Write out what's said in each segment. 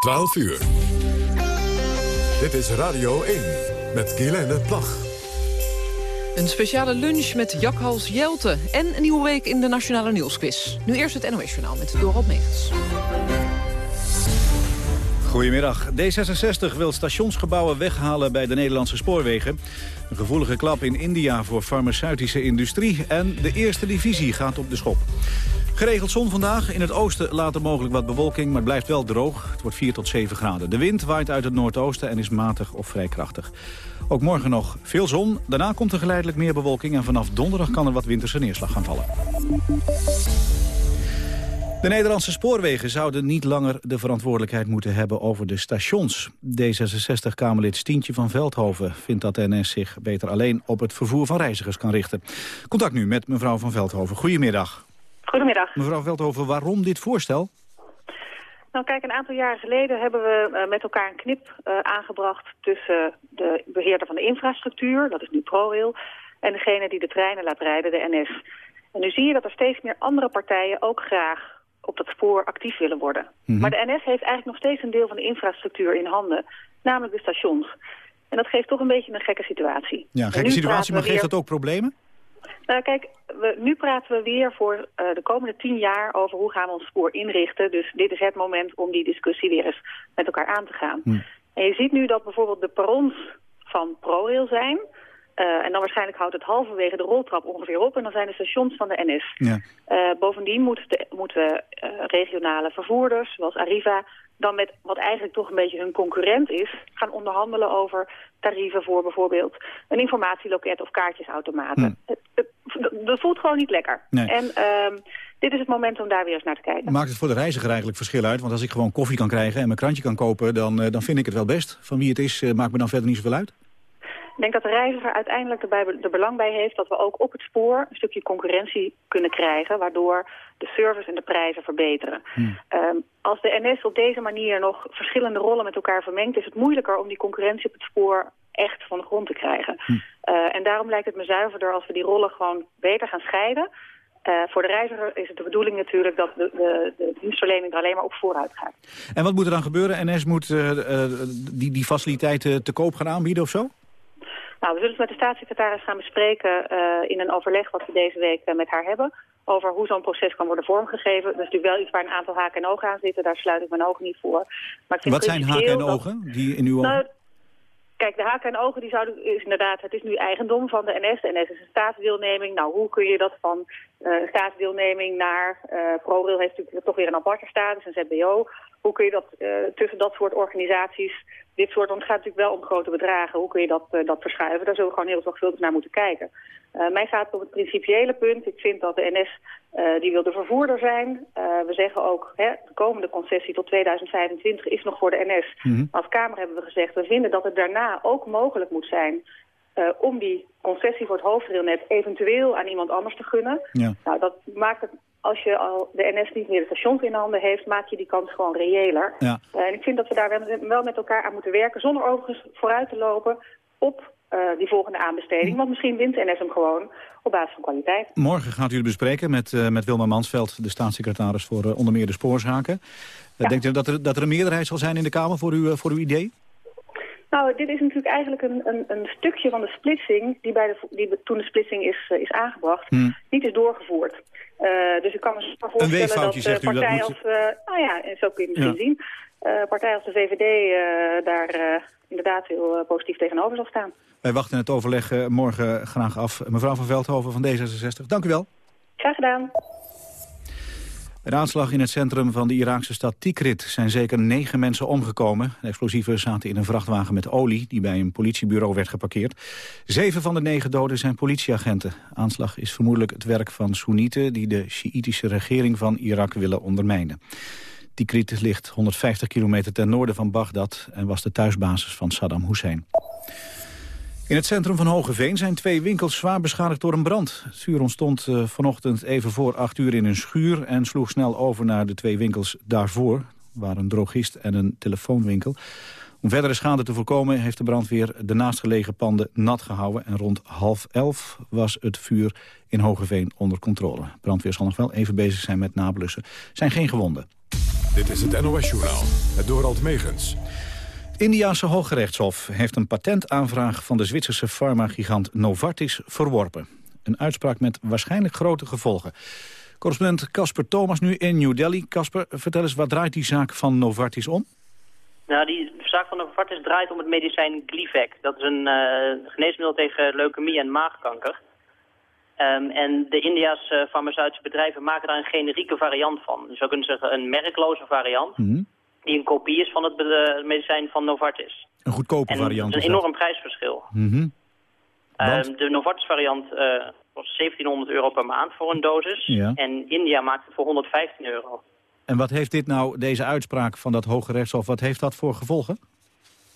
12 uur. Dit is Radio 1 met Guylaine Plag. Een speciale lunch met Jakhals Jelte en een nieuwe week in de Nationale Nieuwsquiz. Nu eerst het NOS Journaal met Dorot Megens. Goedemiddag. D66 wil stationsgebouwen weghalen bij de Nederlandse spoorwegen. Een gevoelige klap in India voor farmaceutische industrie. En de eerste divisie gaat op de schop. Geregeld zon vandaag. In het oosten later mogelijk wat bewolking, maar het blijft wel droog. Het wordt 4 tot 7 graden. De wind waait uit het noordoosten en is matig of vrij krachtig. Ook morgen nog veel zon. Daarna komt er geleidelijk meer bewolking... en vanaf donderdag kan er wat winterse neerslag gaan vallen. De Nederlandse spoorwegen zouden niet langer de verantwoordelijkheid moeten hebben over de stations. D66-Kamerlid Stientje van Veldhoven vindt dat de NS zich beter alleen op het vervoer van reizigers kan richten. Contact nu met mevrouw van Veldhoven. Goedemiddag. Goedemiddag. Mevrouw Veldhoven, waarom dit voorstel? Nou kijk, een aantal jaren geleden hebben we uh, met elkaar een knip uh, aangebracht tussen de beheerder van de infrastructuur, dat is nu ProRail, en degene die de treinen laat rijden, de NS. En nu zie je dat er steeds meer andere partijen ook graag op dat spoor actief willen worden. Mm -hmm. Maar de NS heeft eigenlijk nog steeds een deel van de infrastructuur in handen, namelijk de stations. En dat geeft toch een beetje een gekke situatie. Ja, een gekke situatie, maar geeft dat ook problemen? Nou kijk, we, nu praten we weer voor uh, de komende tien jaar over hoe gaan we ons spoor inrichten. Dus dit is het moment om die discussie weer eens met elkaar aan te gaan. Hm. En je ziet nu dat bijvoorbeeld de perrons van ProRail zijn. Uh, en dan waarschijnlijk houdt het halverwege de roltrap ongeveer op. En dan zijn de stations van de NS. Ja. Uh, bovendien moeten, de, moeten regionale vervoerders, zoals Arriva dan met wat eigenlijk toch een beetje hun concurrent is... gaan onderhandelen over tarieven voor bijvoorbeeld een informatieloket of kaartjesautomaten. Hmm. Het, het, dat voelt gewoon niet lekker. Nee. En uh, dit is het moment om daar weer eens naar te kijken. Maakt het voor de reiziger eigenlijk verschil uit? Want als ik gewoon koffie kan krijgen en mijn krantje kan kopen... dan, dan vind ik het wel best. Van wie het is, maakt me dan verder niet zoveel uit? Ik denk dat de reiziger uiteindelijk erbij er belang bij heeft dat we ook op het spoor een stukje concurrentie kunnen krijgen, waardoor de service en de prijzen verbeteren. Hmm. Um, als de NS op deze manier nog verschillende rollen met elkaar vermengt, is het moeilijker om die concurrentie op het spoor echt van de grond te krijgen. Hmm. Uh, en daarom lijkt het me zuiverder als we die rollen gewoon beter gaan scheiden. Uh, voor de reiziger is het de bedoeling natuurlijk dat de, de, de dienstverlening er alleen maar op vooruit gaat. En wat moet er dan gebeuren? NS moet uh, die, die faciliteiten te koop gaan aanbieden of zo? Nou, we zullen het met de staatssecretaris gaan bespreken uh, in een overleg wat we deze week uh, met haar hebben. Over hoe zo'n proces kan worden vormgegeven. Dat is natuurlijk wel iets waar een aantal haken en ogen aan zitten. Daar sluit ik mijn ogen niet voor. Maar ik vind wat zijn haken en ogen dat... die in uw nou, Kijk, de haken en ogen die zouden, is inderdaad, het is nu eigendom van de NS. De NS is een staatsdeelneming. Nou, hoe kun je dat van uh, staatsdeelneming naar... Uh, ProRail heeft natuurlijk toch weer een aparte status, een ZBO. Hoe kun je dat uh, tussen dat soort organisaties, dit soort... want het gaat natuurlijk wel om grote bedragen. Hoe kun je dat, uh, dat verschuiven? Daar zullen we gewoon heel zorgvuldig naar moeten kijken. Uh, mij gaat het om het principiële punt. Ik vind dat de NS, die wil de vervoerder zijn. We zeggen ook, hè, de komende concessie tot 2025 is nog voor de NS. Mm -hmm. Als Kamer hebben we gezegd, we vinden dat het daarna ook mogelijk moet zijn... Uh, om die concessie voor het hoofdrailnet eventueel aan iemand anders te gunnen. Ja. Nou, dat maakt het, als je al de NS niet meer de stations in handen heeft, maak je die kans gewoon reëler. Ja. Uh, en ik vind dat we daar wel met elkaar aan moeten werken, zonder overigens vooruit te lopen op uh, die volgende aanbesteding. Want misschien wint NS hem gewoon op basis van kwaliteit. Morgen gaat u het bespreken met, uh, met Wilma Mansveld, de staatssecretaris voor uh, onder meer de spoorzaken. Ja. Denkt u dat er, dat er een meerderheid zal zijn in de Kamer voor, uw voor uw idee? Nou, dit is natuurlijk eigenlijk een, een, een stukje van de splitsing... die, bij de, die toen de splitsing is, uh, is aangebracht, hmm. niet is doorgevoerd. Uh, dus ik kan me voorstellen dat uh, partijen moet... als... Uh, nou ja, zo kun je het misschien ja. zien. Uh, partijen als de VVD daar inderdaad heel positief tegenover zal staan. Wij wachten het overleg morgen graag af. Mevrouw van Veldhoven van D66, dank u wel. Graag gedaan. Bij de aanslag in het centrum van de Iraakse stad Tikrit zijn zeker negen mensen omgekomen. De explosieven zaten in een vrachtwagen met olie die bij een politiebureau werd geparkeerd. Zeven van de negen doden zijn politieagenten. Aanslag is vermoedelijk het werk van Soenieten die de Sjiïtische regering van Irak willen ondermijnen. Tikrit ligt 150 kilometer ten noorden van Bagdad en was de thuisbasis van Saddam Hussein. In het centrum van Hogeveen zijn twee winkels zwaar beschadigd door een brand. Het vuur ontstond uh, vanochtend even voor acht uur in een schuur... en sloeg snel over naar de twee winkels daarvoor. waar een drogist en een telefoonwinkel. Om verdere schade te voorkomen heeft de brandweer de naastgelegen panden nat gehouden... en rond half elf was het vuur in Hogeveen onder controle. Brandweer zal nog wel even bezig zijn met nablussen. Zijn geen gewonden. Dit is het NOS-journaal, het Dorald Megens. Indiaanse Hooggerechtshof heeft een patentaanvraag van de Zwitserse farmagigant Novartis verworpen. Een uitspraak met waarschijnlijk grote gevolgen. Correspondent Casper Thomas nu in New Delhi. Casper, vertel eens, wat draait die zaak van Novartis om? Nou, die zaak van Novartis draait om het medicijn Glivec. Dat is een uh, geneesmiddel tegen leukemie en maagkanker. Um, en de India's farmaceutische bedrijven maken daar een generieke variant van. Dus je zou kunnen zeggen een merkloze variant. Mhm. Die een kopie is van het uh, medicijn van Novartis. Een goedkope en variant. Het is een enorm prijsverschil. Mhm. Um, de Novartis variant uh, kost 1700 euro per maand voor een dosis. Ja. En India maakt het voor 115 euro. En wat heeft dit nou, deze uitspraak van dat Hoge Rechtshof, wat heeft dat voor gevolgen?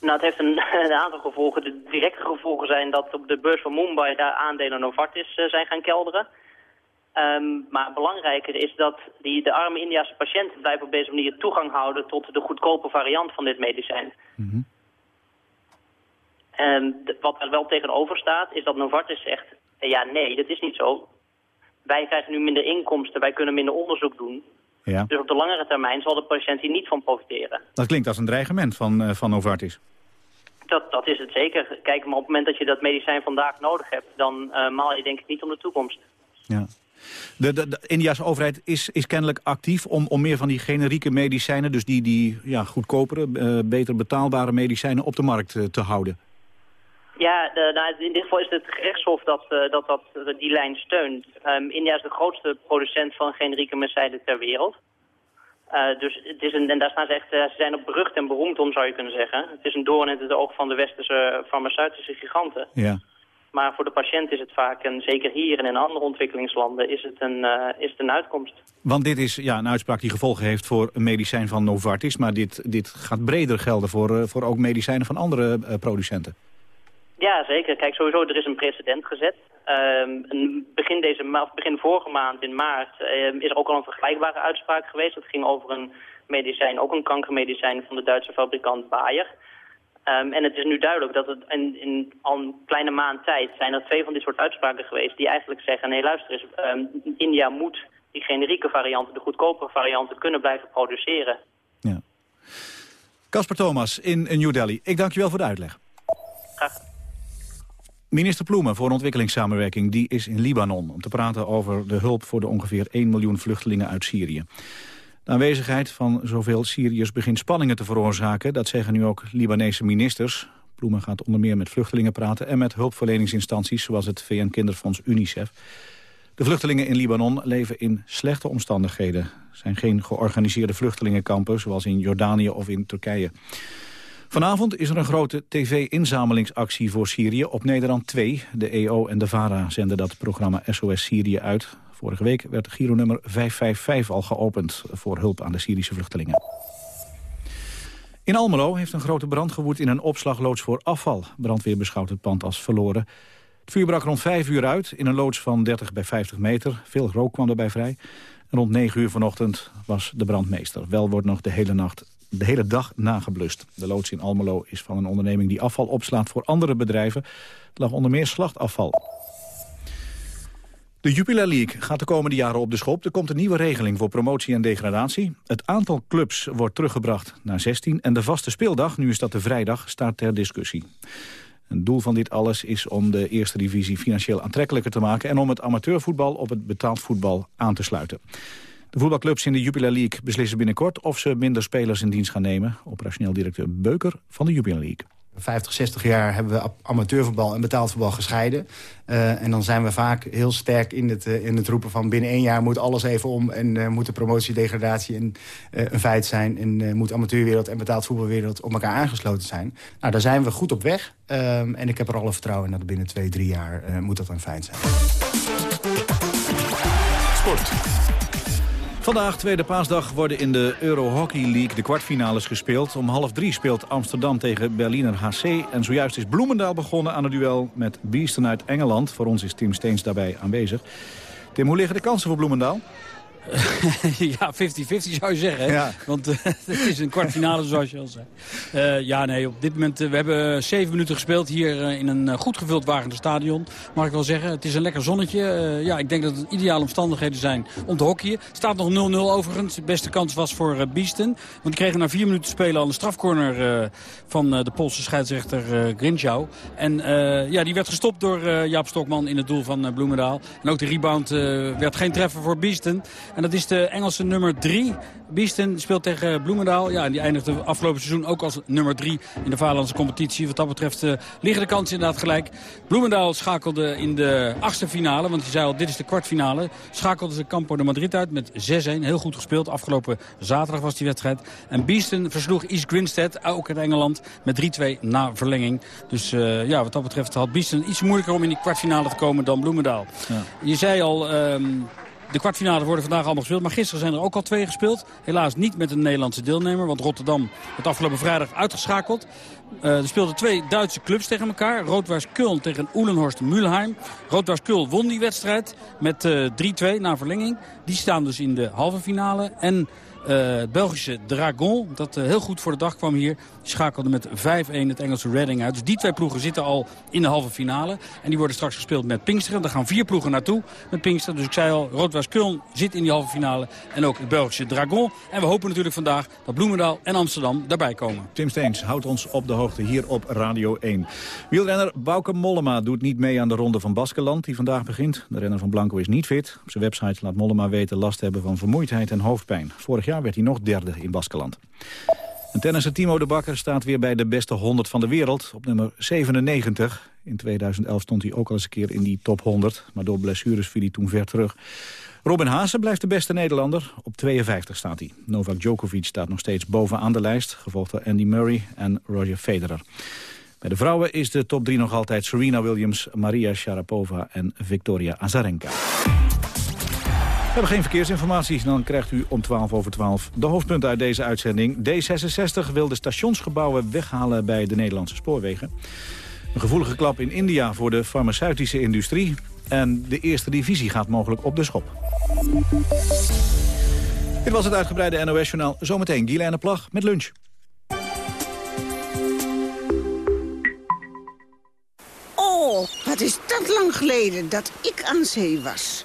Nou, het heeft een, een, aantal gevolgen. De directe gevolgen zijn dat op de beurs van Mumbai daar aandelen Novartis uh, zijn gaan kelderen. Um, maar belangrijker is dat die, de arme Indiase patiënten blijven op deze manier toegang houden tot de goedkope variant van dit medicijn. Mm -hmm. En wat er wel tegenover staat is dat Novartis zegt, ja nee, dat is niet zo. Wij krijgen nu minder inkomsten, wij kunnen minder onderzoek doen. Ja. Dus op de langere termijn zal de patiënt hier niet van profiteren. Dat klinkt als een dreigement van, uh, van Novartis. Dat, dat is het zeker. Kijk, maar op het moment dat je dat medicijn vandaag nodig hebt... dan uh, maal je denk ik niet om de toekomst. Ja. De, de, de Indiase overheid is, is kennelijk actief om, om meer van die generieke medicijnen... dus die, die ja, goedkopere, uh, beter betaalbare medicijnen op de markt uh, te houden. Ja, de, nou, in dit geval is het gerechtshof dat, uh, dat, dat die lijn steunt. Um, India is de grootste producent van generieke medicijnen ter wereld. Uh, dus het is een, en daar staan ze echt, ze zijn op berucht en beroemd om, zou je kunnen zeggen. Het is een doorn in het oog van de westerse farmaceutische giganten. Ja. Maar voor de patiënt is het vaak, en zeker hier en in andere ontwikkelingslanden, is het een, uh, is het een uitkomst. Want dit is ja, een uitspraak die gevolgen heeft voor een medicijn van Novartis. Maar dit, dit gaat breder gelden voor, voor ook medicijnen van andere producenten. Ja, zeker. Kijk, sowieso, er is een precedent gezet. Um, begin, deze ma begin vorige maand in maart um, is er ook al een vergelijkbare uitspraak geweest. Dat ging over een medicijn, ook een kankermedicijn van de Duitse fabrikant Bayer. Um, en het is nu duidelijk dat het in, in al een kleine maand tijd zijn er twee van dit soort uitspraken geweest die eigenlijk zeggen, nee luister eens, India moet die generieke varianten, de goedkopere varianten kunnen blijven produceren. Ja. Casper Thomas in New Delhi, ik dank je wel voor de uitleg. Graag. Minister Ploemen voor ontwikkelingssamenwerking die is in Libanon... om te praten over de hulp voor de ongeveer 1 miljoen vluchtelingen uit Syrië. De aanwezigheid van zoveel Syriërs begint spanningen te veroorzaken. Dat zeggen nu ook Libanese ministers. Ploemen gaat onder meer met vluchtelingen praten... en met hulpverleningsinstanties zoals het VN-kinderfonds UNICEF. De vluchtelingen in Libanon leven in slechte omstandigheden. Er zijn geen georganiseerde vluchtelingenkampen... zoals in Jordanië of in Turkije. Vanavond is er een grote tv-inzamelingsactie voor Syrië op Nederland 2. De EO en de VARA zenden dat programma SOS Syrië uit. Vorige week werd Giro nummer 555 al geopend voor hulp aan de Syrische vluchtelingen. In Almelo heeft een grote brand gewoed in een opslagloods voor afval. Brandweer beschouwt het pand als verloren. Het vuur brak rond 5 uur uit in een loods van 30 bij 50 meter. Veel rook kwam erbij vrij. Rond 9 uur vanochtend was de brandmeester. Wel wordt nog de hele nacht de hele dag nageblust. De loods in Almelo is van een onderneming die afval opslaat voor andere bedrijven. Het lag onder meer slachtafval. De Jupiler League gaat de komende jaren op de schop. Er komt een nieuwe regeling voor promotie en degradatie. Het aantal clubs wordt teruggebracht naar 16... en de vaste speeldag, nu is dat de vrijdag, staat ter discussie. Het doel van dit alles is om de eerste divisie financieel aantrekkelijker te maken... en om het amateurvoetbal op het betaald voetbal aan te sluiten. De voetbalclubs in de Jupiler League beslissen binnenkort of ze minder spelers in dienst gaan nemen. Operationeel directeur Beuker van de Jupiler League. 50, 60 jaar hebben we amateurvoetbal en betaald voetbal gescheiden. Uh, en dan zijn we vaak heel sterk in het, uh, in het roepen van binnen één jaar moet alles even om. En uh, moet de promotie, degradatie een, een feit zijn. En moet amateurwereld en betaald voetbalwereld op elkaar aangesloten zijn. Nou, daar zijn we goed op weg. en ik heb er alle vertrouwen in dat binnen twee, drie jaar moet dat een feit zijn. Sport. Vandaag, tweede paasdag, worden in de Euro Hockey League de kwartfinales gespeeld. Om half drie speelt Amsterdam tegen Berliner HC. En zojuist is Bloemendaal begonnen aan het duel met Beesten uit Engeland. Voor ons is Tim Steens daarbij aanwezig. Tim, hoe liggen de kansen voor Bloemendaal? ja, 50-50 zou je zeggen. Ja. Want uh, het is een kwartfinale zoals je al zei. Uh, ja, nee, op dit moment... Uh, we hebben zeven minuten gespeeld hier in een goed gevuld Wagener stadion. Mag ik wel zeggen. Het is een lekker zonnetje. ja, ik denk dat het ideale omstandigheden zijn om te hockeyen. staat nog 0-0 overigens. De beste kans was voor Biesten. Want die kregen na vier minuten spelen al een strafcorner van de Poolse scheidsrechter uh, Grinchau. En ja, die werd gestopt door Jaap Stokman in het doel van Bloemendaal. En ook de rebound werd geen treffer voor Biesten. En dat is de Engelse nummer 3. Biesten speelt tegen Bloemendaal. Ja, en die eindigde afgelopen seizoen ook als nummer 3 in de Vaderlandse competitie. Wat dat betreft uh, liggen de kansen inderdaad gelijk. Bloemendaal schakelde in de achtste finale, want je zei al, dit is de kwartfinale. Schakelde ze Campo de Madrid uit met 6-1. Heel goed gespeeld. Afgelopen zaterdag was die wedstrijd. En Biesten versloeg East Grinstead, ook uit Engeland, met 3-2 na verlenging. Dus uh, ja, wat dat betreft had Biesten iets moeilijker om in die kwartfinale te komen dan Bloemendaal. Ja. Je zei al... Um, de kwartfinale worden vandaag allemaal gespeeld. Maar gisteren zijn er ook al twee gespeeld. Helaas niet met een Nederlandse deelnemer. Want Rotterdam het afgelopen vrijdag uitgeschakeld. Uh, er speelden twee Duitse clubs tegen elkaar. Roodwaars Köln tegen Oelenhorst Mülheim. Roodwaars Köln won die wedstrijd met uh, eh, 3-2 na verlenging. Die staan dus in de halve finale. En uh, het Belgische Dragon, dat heel goed voor de dag kwam hier. Schakelde met 5-1 het Engelse Reading uit. Dus die twee ploegen zitten al in de halve finale. En die worden straks gespeeld met Pinksteren. Daar gaan vier ploegen naartoe met Pinksteren. Dus ik zei al, Roodwaars Köln zit in die halve finale. En ook het Belgische Dragon. En we hopen natuurlijk vandaag dat Bloemendaal en Amsterdam daarbij komen. Tim Steens houdt ons op de hoogte hier op Radio 1. Wielrenner Bauke Mollema doet niet mee aan de ronde van Baskeland die vandaag begint. De renner van Blanco is niet fit. Op zijn website laat Mollema weten last te hebben van vermoeidheid en hoofdpijn. Vorig jaar werd hij nog derde in Baskeland. En tennisser Timo de Bakker staat weer bij de beste 100 van de wereld, op nummer 97. In 2011 stond hij ook al eens een keer in die top 100, maar door blessures viel hij toen ver terug. Robin Haase blijft de beste Nederlander. Op 52 staat hij. Novak Djokovic staat nog steeds bovenaan de lijst, gevolgd door Andy Murray en Roger Federer. Bij de vrouwen is de top 3 nog altijd Serena Williams, Maria Sharapova en Victoria Azarenka. We hebben geen verkeersinformatie. Dan krijgt u om 12 over 12 de hoofdpunten uit deze uitzending. D66 wil de stationsgebouwen weghalen bij de Nederlandse spoorwegen. Een gevoelige klap in India voor de farmaceutische industrie. En de eerste divisie gaat mogelijk op de schop. Dit was het uitgebreide NOS-journaal. Zometeen Guylaine Plag met lunch. Oh, wat is dat lang geleden dat ik aan zee was.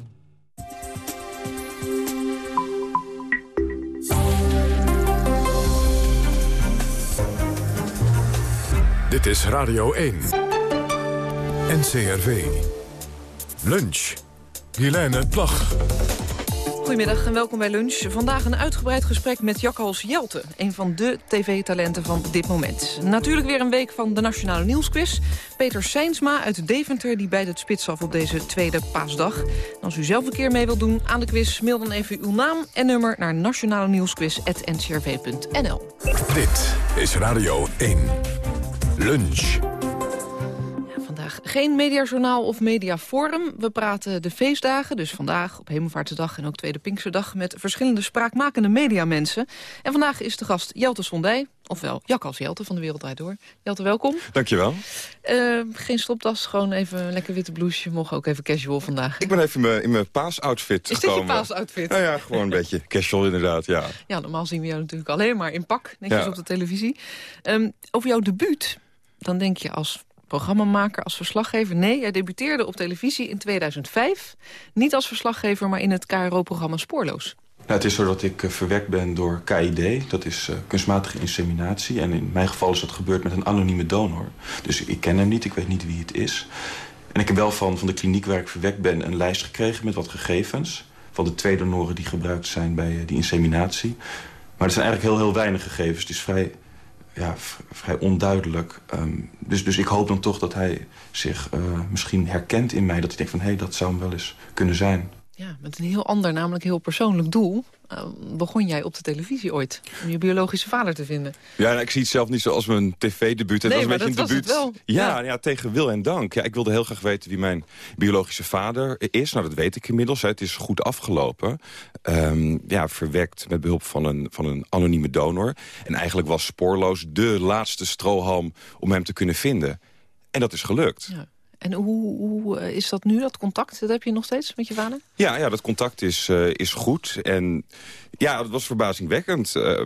Dit is Radio 1. NCRV. Lunch. Helene Plag. Goedemiddag en welkom bij Lunch. Vandaag een uitgebreid gesprek met Jakhals Jelte. Een van de tv-talenten van dit moment. Natuurlijk weer een week van de Nationale Nieuwsquiz. Peter Seinsma uit Deventer die bij het spits af op deze tweede paasdag. als u zelf een keer mee wilt doen aan de quiz... mail dan even uw naam en nummer naar nationale nieuwsquiz.ncrv.nl. Dit is Radio 1. Lunch. vandaag geen mediajournaal of mediaforum. We praten de feestdagen, dus vandaag op Hemelvaartsdag en ook Tweede Pinksterdag... met verschillende spraakmakende mediamensen. En vandaag is de gast Jelte Sondij, ofwel Jakkals Jelte van de Wereldrijd Door. Jelte, welkom. Dankjewel. Uh, geen stopdas, gewoon even een lekker witte blouseje. Mogen ook even casual vandaag. Ik ben even in mijn, paasoutfit gekomen. Is dit je paasoutfit? Nou ja, gewoon een beetje casual inderdaad, ja. Ja, normaal zien we jou natuurlijk alleen maar in pak, netjes op de televisie. Um, over jouw debuut dan denk je als programmamaker, als verslaggever. Nee, jij debuteerde op televisie in 2005. Niet als verslaggever, maar in het KRO-programma Spoorloos. Nou, het is zo dat ik uh, verwekt ben door KID. Dat is uh, kunstmatige inseminatie. En in mijn geval is dat gebeurd met een anonieme donor. Dus ik ken hem niet, ik weet niet wie het is. En ik heb wel van, van de kliniek waar ik verwekt ben... een lijst gekregen met wat gegevens. van de twee donoren die gebruikt zijn bij die inseminatie. Maar er zijn eigenlijk heel, heel weinig gegevens. Het is vrij, ja, vrij onduidelijk. Ehm, dus, dus ik hoop dan toch dat hij zich misschien herkent in mij. Dat hij denkt van, hé, hey, dat zou hem wel eens kunnen zijn. Ja, met een heel ander, namelijk heel persoonlijk doel. Uh, begon jij op de televisie ooit om je biologische vader te vinden? Ja, nou, ik zie het zelf niet zoals mijn tv-debuut. Nee, was een beetje een debuut. Ja, ja. ja, tegen wil en dank. Ja, ik wilde heel graag weten wie mijn biologische vader is. Nou, dat weet ik inmiddels. Het is goed afgelopen. Um, ja, verwekt met behulp van een, van een anonieme donor. En eigenlijk was spoorloos de laatste strohalm om hem te kunnen vinden. En dat is gelukt. Ja. En hoe, hoe, eh, is dat nu, dat contact? Dat heb je nog steeds met je vader? Ja, ja dat contact is, uh, is goed. En ja, het was verbazingwekkend. Uh,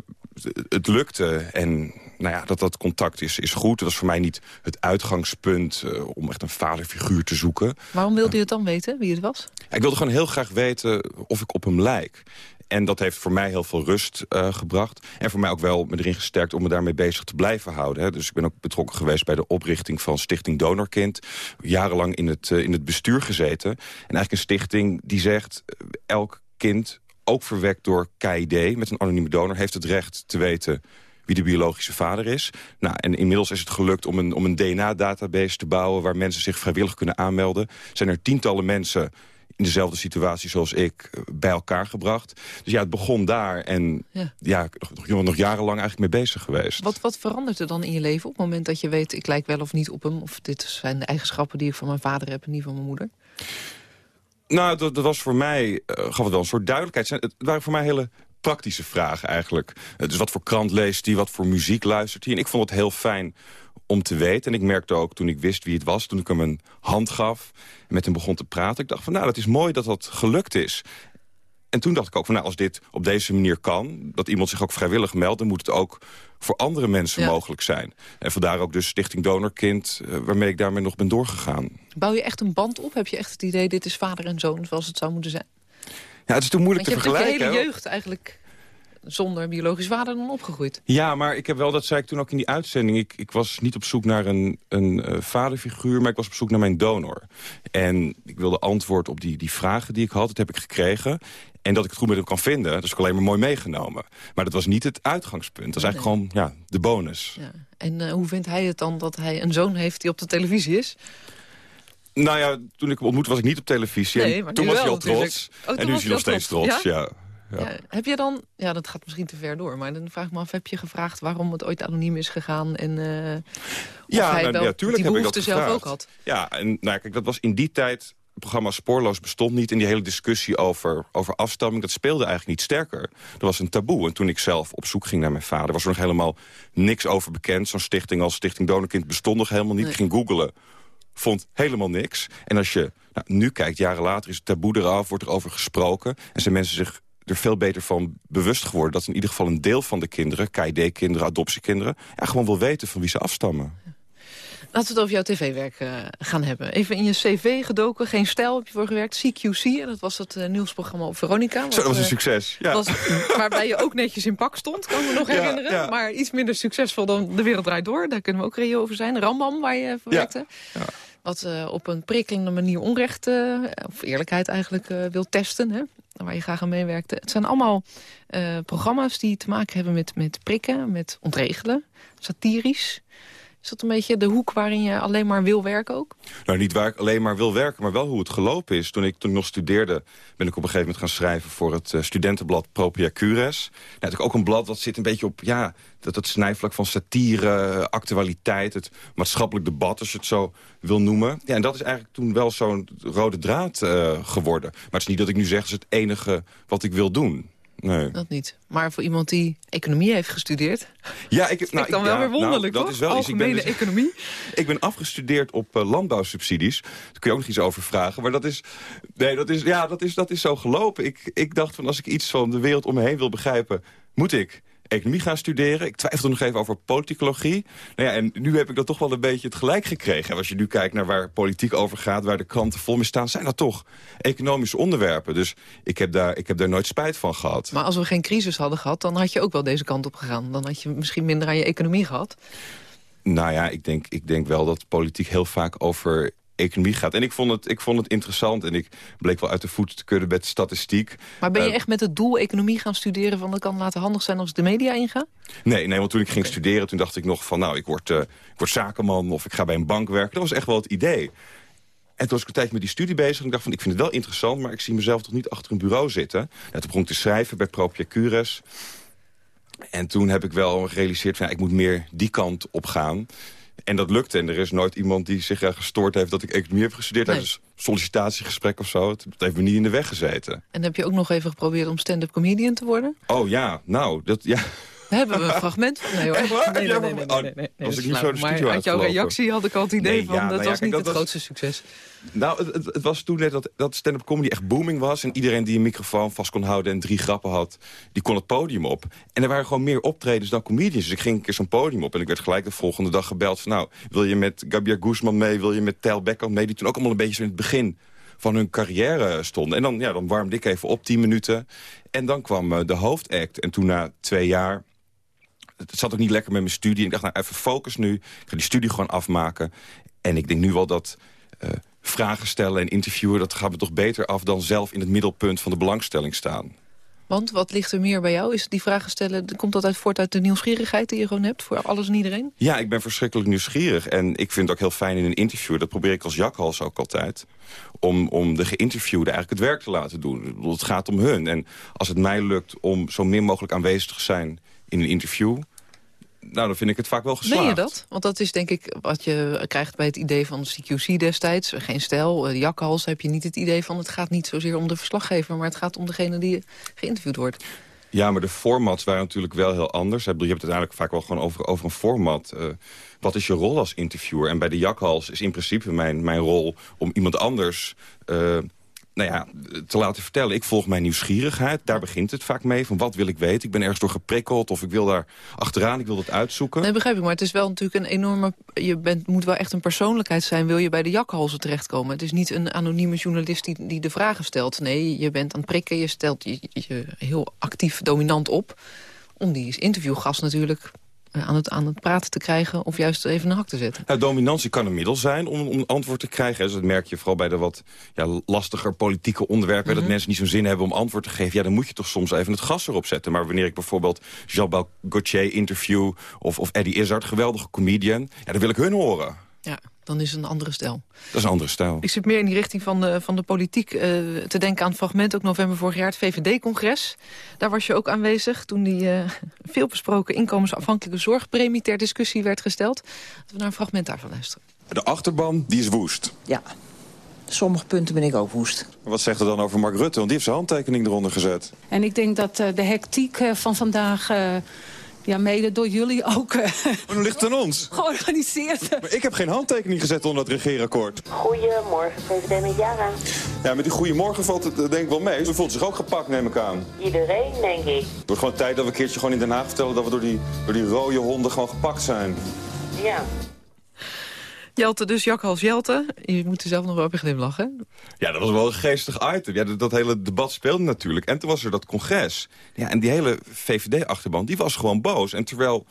het lukte en nou ja, dat dat contact is, is goed. Het was voor mij niet het uitgangspunt uh, om echt een vaderfiguur te zoeken. Waarom wilde je het dan weten, wie het was? Ja, ik wilde gewoon heel graag weten of ik op hem lijk. En dat heeft voor mij heel veel rust uh, gebracht. En voor mij ook wel me erin gesterkt om me daarmee bezig te blijven houden. Hè. Dus ik ben ook betrokken geweest bij de oprichting van Stichting Donorkind. Jarenlang in het, uh, in het bestuur gezeten. En eigenlijk een stichting die zegt... Uh, elk kind, ook verwekt door KID met een anonieme donor... heeft het recht te weten wie de biologische vader is. Nou, en inmiddels is het gelukt om een, om een DNA-database te bouwen... waar mensen zich vrijwillig kunnen aanmelden. Zijn er tientallen mensen in dezelfde situatie zoals ik bij elkaar gebracht. Dus ja, het begon daar en ja, ja nog, nog jarenlang eigenlijk mee bezig geweest. Wat, wat verandert er dan in je leven op het moment dat je weet... ik lijk wel of niet op hem, of dit zijn de eigenschappen die ik van mijn vader heb... en niet van mijn moeder? Nou, dat, dat was voor mij, uh, gaf het wel een soort duidelijkheid. Het waren voor mij hele praktische vragen eigenlijk. Dus wat voor krant leest hij, wat voor muziek luistert hij. En ik vond het heel fijn om te weten. En ik merkte ook toen ik wist wie het was, toen ik hem een hand gaf... en met hem begon te praten, ik dacht van nou, dat is mooi dat dat gelukt is. En toen dacht ik ook van nou, als dit op deze manier kan... dat iemand zich ook vrijwillig meldt, dan moet het ook voor andere mensen ja. mogelijk zijn. En vandaar ook dus Stichting Donorkind, uh, waarmee ik daarmee nog ben doorgegaan. Bouw je echt een band op? Heb je echt het idee, dit is vader en zoon zoals het zou moeten zijn? Ja, het is toen moeilijk te je vergelijken. hebt je hele jeugd eigenlijk zonder biologisch vader dan opgegroeid. Ja, maar ik heb wel, dat zei ik toen ook in die uitzending... ik, ik was niet op zoek naar een, een uh, vaderfiguur, maar ik was op zoek naar mijn donor. En ik wilde antwoord op die, die vragen die ik had, dat heb ik gekregen. En dat ik het goed met hem kan vinden, dat is ook alleen maar mooi meegenomen. Maar dat was niet het uitgangspunt. Dat is eigenlijk nee. gewoon ja, de bonus. Ja. En uh, hoe vindt hij het dan dat hij een zoon heeft die op de televisie is? Nou ja, toen ik hem ontmoette was ik niet op televisie. Nee, en toen was hij al trots. Oh, en nu is hij nog steeds trots, ja. ja. Ja. Ja, heb je dan, ja, dat gaat misschien te ver door, maar dan vraag ik me af, heb je gevraagd waarom het ooit anoniem is gegaan en uh, ja, hij nou, wel ja, tuurlijk die heb ik dat zelf gevraagd. ook had? Ja, en nou, kijk, dat was in die tijd het programma Spoorloos bestond niet... en die hele discussie over, over afstamming, dat speelde eigenlijk niet sterker. Er was een taboe. En toen ik zelf op zoek ging naar mijn vader... was er nog helemaal niks over bekend. Zo'n stichting als Stichting Donorkind bestond nog helemaal niet. Nee. Ik ging googelen, vond helemaal niks. En als je nou, nu kijkt, jaren later, is het taboe eraf... wordt er over gesproken en zijn mensen zich er veel beter van bewust geworden... dat in ieder geval een deel van de kinderen, KID-kinderen, adoptiekinderen... Ja, gewoon wil weten van wie ze afstammen. Laten we het over jouw tv-werk uh, gaan hebben. Even in je cv gedoken, geen stijl heb je voor gewerkt. CQC, en dat was het uh, nieuwsprogramma op Veronica. Wat, Zo, dat was een uh, succes, ja. Was, waarbij je ook netjes in pak stond, kan ik me nog ja, herinneren. Ja. Maar iets minder succesvol dan De Wereld Draait Door. Daar kunnen we ook reëel over zijn. Rambam, waar je voor werkte. Ja. Wat op een prikkelende manier onrecht, of eerlijkheid eigenlijk, wil testen. Hè? Waar je graag aan meewerkte. Het zijn allemaal uh, programma's die te maken hebben met, met prikken, met ontregelen, satirisch. Is dat een beetje de hoek waarin je alleen maar wil werken ook? Nou, niet waar ik alleen maar wil werken, maar wel hoe het gelopen is. Toen ik, toen nog studeerde, ben ik op een gegeven moment gaan schrijven... voor het uh, studentenblad Propria Cures. Nou, ook een blad dat zit een beetje op ja, dat, het snijvlak van satire, actualiteit... het maatschappelijk debat, als je het zo wil noemen. Ja, en dat is eigenlijk toen wel zo'n rode draad uh, geworden. Maar het is niet dat ik nu zeg, dat is het enige wat ik wil doen. Nee. Dat niet. Maar voor iemand die economie heeft gestudeerd... Ja, ik, nou, ik dan ik, wel ja, weer wonderlijk, nou, dat toch? Is wel Algemene iets. Ik ben dus, economie. Ik ben afgestudeerd op uh, landbouwsubsidies. Daar kun je ook nog iets over vragen. Maar dat is, nee, dat is, ja, dat is, dat is zo gelopen. Ik, ik dacht van als ik iets van de wereld om me heen wil begrijpen... moet ik economie gaan studeren. Ik twijfelde nog even over politicologie. Nou ja, en nu heb ik dat toch wel een beetje het gelijk gekregen. En als je nu kijkt naar waar politiek over gaat... waar de kranten vol mee staan, zijn dat toch economische onderwerpen. Dus ik heb daar, ik heb daar nooit spijt van gehad. Maar als we geen crisis hadden gehad... dan had je ook wel deze kant op gegaan. Dan had je misschien minder aan je economie gehad. Nou ja, ik denk, ik denk wel dat politiek heel vaak over economie gaat. En ik vond, het, ik vond het interessant en ik bleek wel uit de voeten te kunnen met statistiek. Maar ben je Uh, echt met het doel economie gaan studeren... van dat kan laten handig zijn als ik de media inga? Nee, nee, want toen ik ging studeren, toen dacht ik nog van... nou, ik word, eh, ik word zakenman of ik ga bij een bank werken. Dat was echt wel het idee. En toen was ik een tijdje met die studie bezig. En ik dacht van, ik vind het wel interessant... maar ik zie mezelf toch niet achter een bureau zitten. Nou, toen begon ik te schrijven bij Propia Cures. En toen heb ik wel gerealiseerd van... Ja, ik moet meer die kant op gaan. En dat lukte. En er is nooit iemand die zich erg gestoord heeft... dat ik economie heb gestudeerd. Nee. een sollicitatiegesprek of zo. Het, het heeft me niet in de weg gezeten. En heb je ook nog even geprobeerd om stand-up comedian te worden? Oh ja, nou, dat... Ja. Daar hebben we een fragment van. Nee hoor. Echt waar? Nee, nee, Ja, nee, nee, maar- nee, nee, nee, was dat ik niet zo de studio Maar uit jouw reactie had ik al het idee van... ja, dat nou ja, was niet het was- grootste succes. Nou, het, het, was toen net dat, dat stand-up comedy echt booming was. En iedereen die een microfoon vast kon houden en drie grappen had... die kon het podium op. En er waren gewoon meer optredens dan comedians. Dus ik ging een keer zo'n podium op. En ik werd gelijk de volgende dag gebeld van... nou, wil je met Gabriel Guzman mee? Wil je met Tel Becker mee? Die toen ook allemaal een beetje zo in het begin van hun carrière stonden. En dan, ja, dan warmde ik even op, tien minuten. En dan kwam eh, de hoofdact. En toen na twee jaar het zat ook niet lekker met mijn studie. En ik dacht, nou, even focus nu. Ik ga die studie gewoon afmaken. En ik denk nu wel dat eh, vragen stellen en interviewen... dat gaat me toch beter af dan zelf in het middelpunt van de belangstelling staan. Want wat ligt er meer bij jou? Is die vragen stellen, komt dat uit voort uit de nieuwsgierigheid die je gewoon hebt voor alles en iedereen? Ja, ik ben verschrikkelijk nieuwsgierig. En ik vind het ook heel fijn in een interview... dat probeer ik als jakhals ook altijd... om, om de geïnterviewde eigenlijk het werk te laten doen. Het gaat om hun. En als het mij lukt om zo min mogelijk aanwezig te zijn in een interview... nou, dan vind ik het vaak wel geslaagd. Meen je dat? Want dat is denk ik wat je krijgt bij het idee van CQC destijds. Geen stijl, uh, jakhals heb je niet het idee van... het gaat niet zozeer om de verslaggever... maar het gaat om degene die geïnterviewd wordt. Ja, maar de formats waren natuurlijk wel heel anders. Je hebt het uiteindelijk vaak wel gewoon over, over een format. Uh, wat is je rol als interviewer? En bij de jakhals is in principe mijn, mijn rol om iemand anders... Uh, nou ja, te laten vertellen. Ik volg mijn nieuwsgierigheid. Daar begint het vaak mee. Van wat wil ik weten? Ik ben ergens door geprikkeld. Of ik wil daar achteraan. Ik wil dat uitzoeken. Nee, begrijp ik. Maar het is wel natuurlijk een enorme... Je bent, moet wel echt een persoonlijkheid zijn. Wil je bij de jakhalzen terechtkomen? Het is niet een anonieme journalist die, die de vragen stelt. Nee, je bent aan het prikken. Je stelt je, je heel actief dominant op. Om die interviewgast natuurlijk aan het, aan het praten te krijgen... of juist even een hak te zetten? Nou, dominantie kan een middel zijn om, om een antwoord te krijgen. Dus dat merk je vooral bij de wat ja, lastiger politieke onderwerpen... Mm -hmm. dat mensen niet zo'n zin hebben om antwoord te geven. Ja, dan moet je toch soms even het gas erop zetten. Maar wanneer ik bijvoorbeeld Jean-Bel Gaultier interview... Of, of Eddie Izzard, geweldige comedian... ja, dan wil ik hun horen. Ja, dan is het een andere stijl. Dat is een andere stijl. Ik zit meer in die richting van de, van de politiek uh, te denken aan het fragment... ook november vorig jaar, het VVD-congres. Daar was je ook aanwezig toen die uh, veelbesproken inkomensafhankelijke zorgpremie... ter discussie werd gesteld. Laten we naar een fragment daarvan luisteren. De achterban, die is woest. Ja, sommige punten ben ik ook woest. Wat zegt er dan over Mark Rutte? Want die heeft zijn handtekening eronder gezet. En ik denk dat uh, de hectiek van vandaag... Ja, mede door jullie ook. Maar nu ligt het aan ons. Georganiseerd. Maar ik heb geen handtekening gezet onder het regeerakkoord. Goedemorgen, VVD met Jara. Ja, met die goedemorgen valt het denk ik wel mee. Ze voelt zich ook gepakt, neem ik aan. Iedereen, denk ik. Het wordt gewoon tijd dat we een keertje gewoon in Den Haag vertellen... dat we door die, door die rode honden gewoon gepakt zijn. Ja. Jelte, dus Jakhals Jelte. Je moet er zelf nog wel op glimlachen. Ja, dat was wel een geestig item. Ja, dat, hele debat speelde natuurlijk. En toen was er dat congres. Ja, en die hele VVD-achterban, die was gewoon boos. En terwijl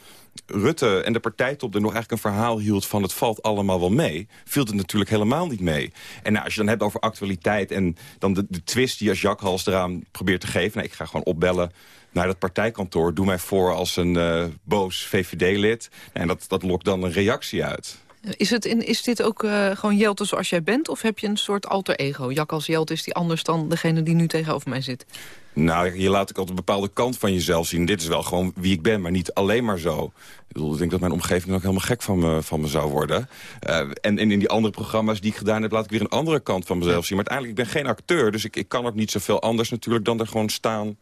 Rutte en de partijtop er nog eigenlijk een verhaal hield van... het valt allemaal wel mee, viel het natuurlijk helemaal niet mee. En nou, als je dan hebt over actualiteit en dan de, de twist die als Jakhals eraan probeert te geven... Nou, ik ga gewoon opbellen naar dat partijkantoor. Doe mij voor als een uh, boos VVD-lid. En dat, dat lokt dan een reactie uit. Is, het in, is dit ook uh, gewoon Jelte zoals jij bent? Of heb je een soort alter ego? Jak als Jelte is die anders dan degene die nu tegenover mij zit? Nou, je laat ik altijd een bepaalde kant van jezelf zien. Dit is wel gewoon wie ik ben, maar niet alleen maar zo. Ik, bedoel, ik denk dat mijn omgeving ook helemaal gek van me, van me zou worden. Uh, en, en in die andere programma's die ik gedaan heb... laat ik weer een andere kant van mezelf zien. Maar uiteindelijk, ik ben geen acteur. Dus ik, ik kan ook niet zoveel anders natuurlijk dan er gewoon staan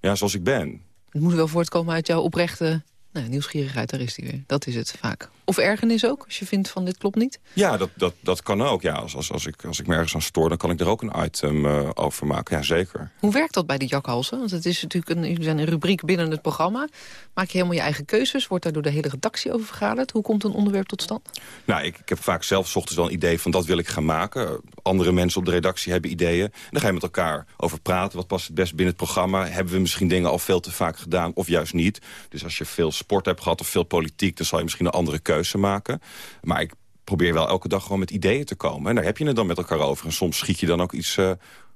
ja, zoals ik ben. Het moet wel voortkomen uit jouw oprechte nou, nieuwsgierigheid, daar is die weer. Dat is het vaak. Of ergernis ook, als je vindt van dit klopt niet? Ja, dat, dat, dat kan ook. Ja, als, als, als, ik, als ik me ergens aan stoor, dan kan ik er ook een item uh, over maken. Ja, zeker. Hoe werkt dat bij de jakhalsen? Want het is natuurlijk een, jullie zijn een rubriek binnen het programma. Maak je helemaal je eigen keuzes? Wordt daar door de hele redactie over vergaderd? Hoe komt een onderwerp tot stand? Nou, ik, ik heb vaak zelf 's ochtends wel een idee van dat wil ik gaan maken. Andere mensen op de redactie hebben ideeën. En dan ga je met elkaar over praten. Wat past het best binnen het programma? Hebben we misschien dingen al veel te vaak gedaan of juist niet? Dus als je veel sport hebt gehad of veel politiek... dan zal je misschien een andere keuze maken. Maar ik probeer wel elke dag gewoon met ideeën te komen. En daar heb je het dan met elkaar over. En soms schiet je dan ook iets uh,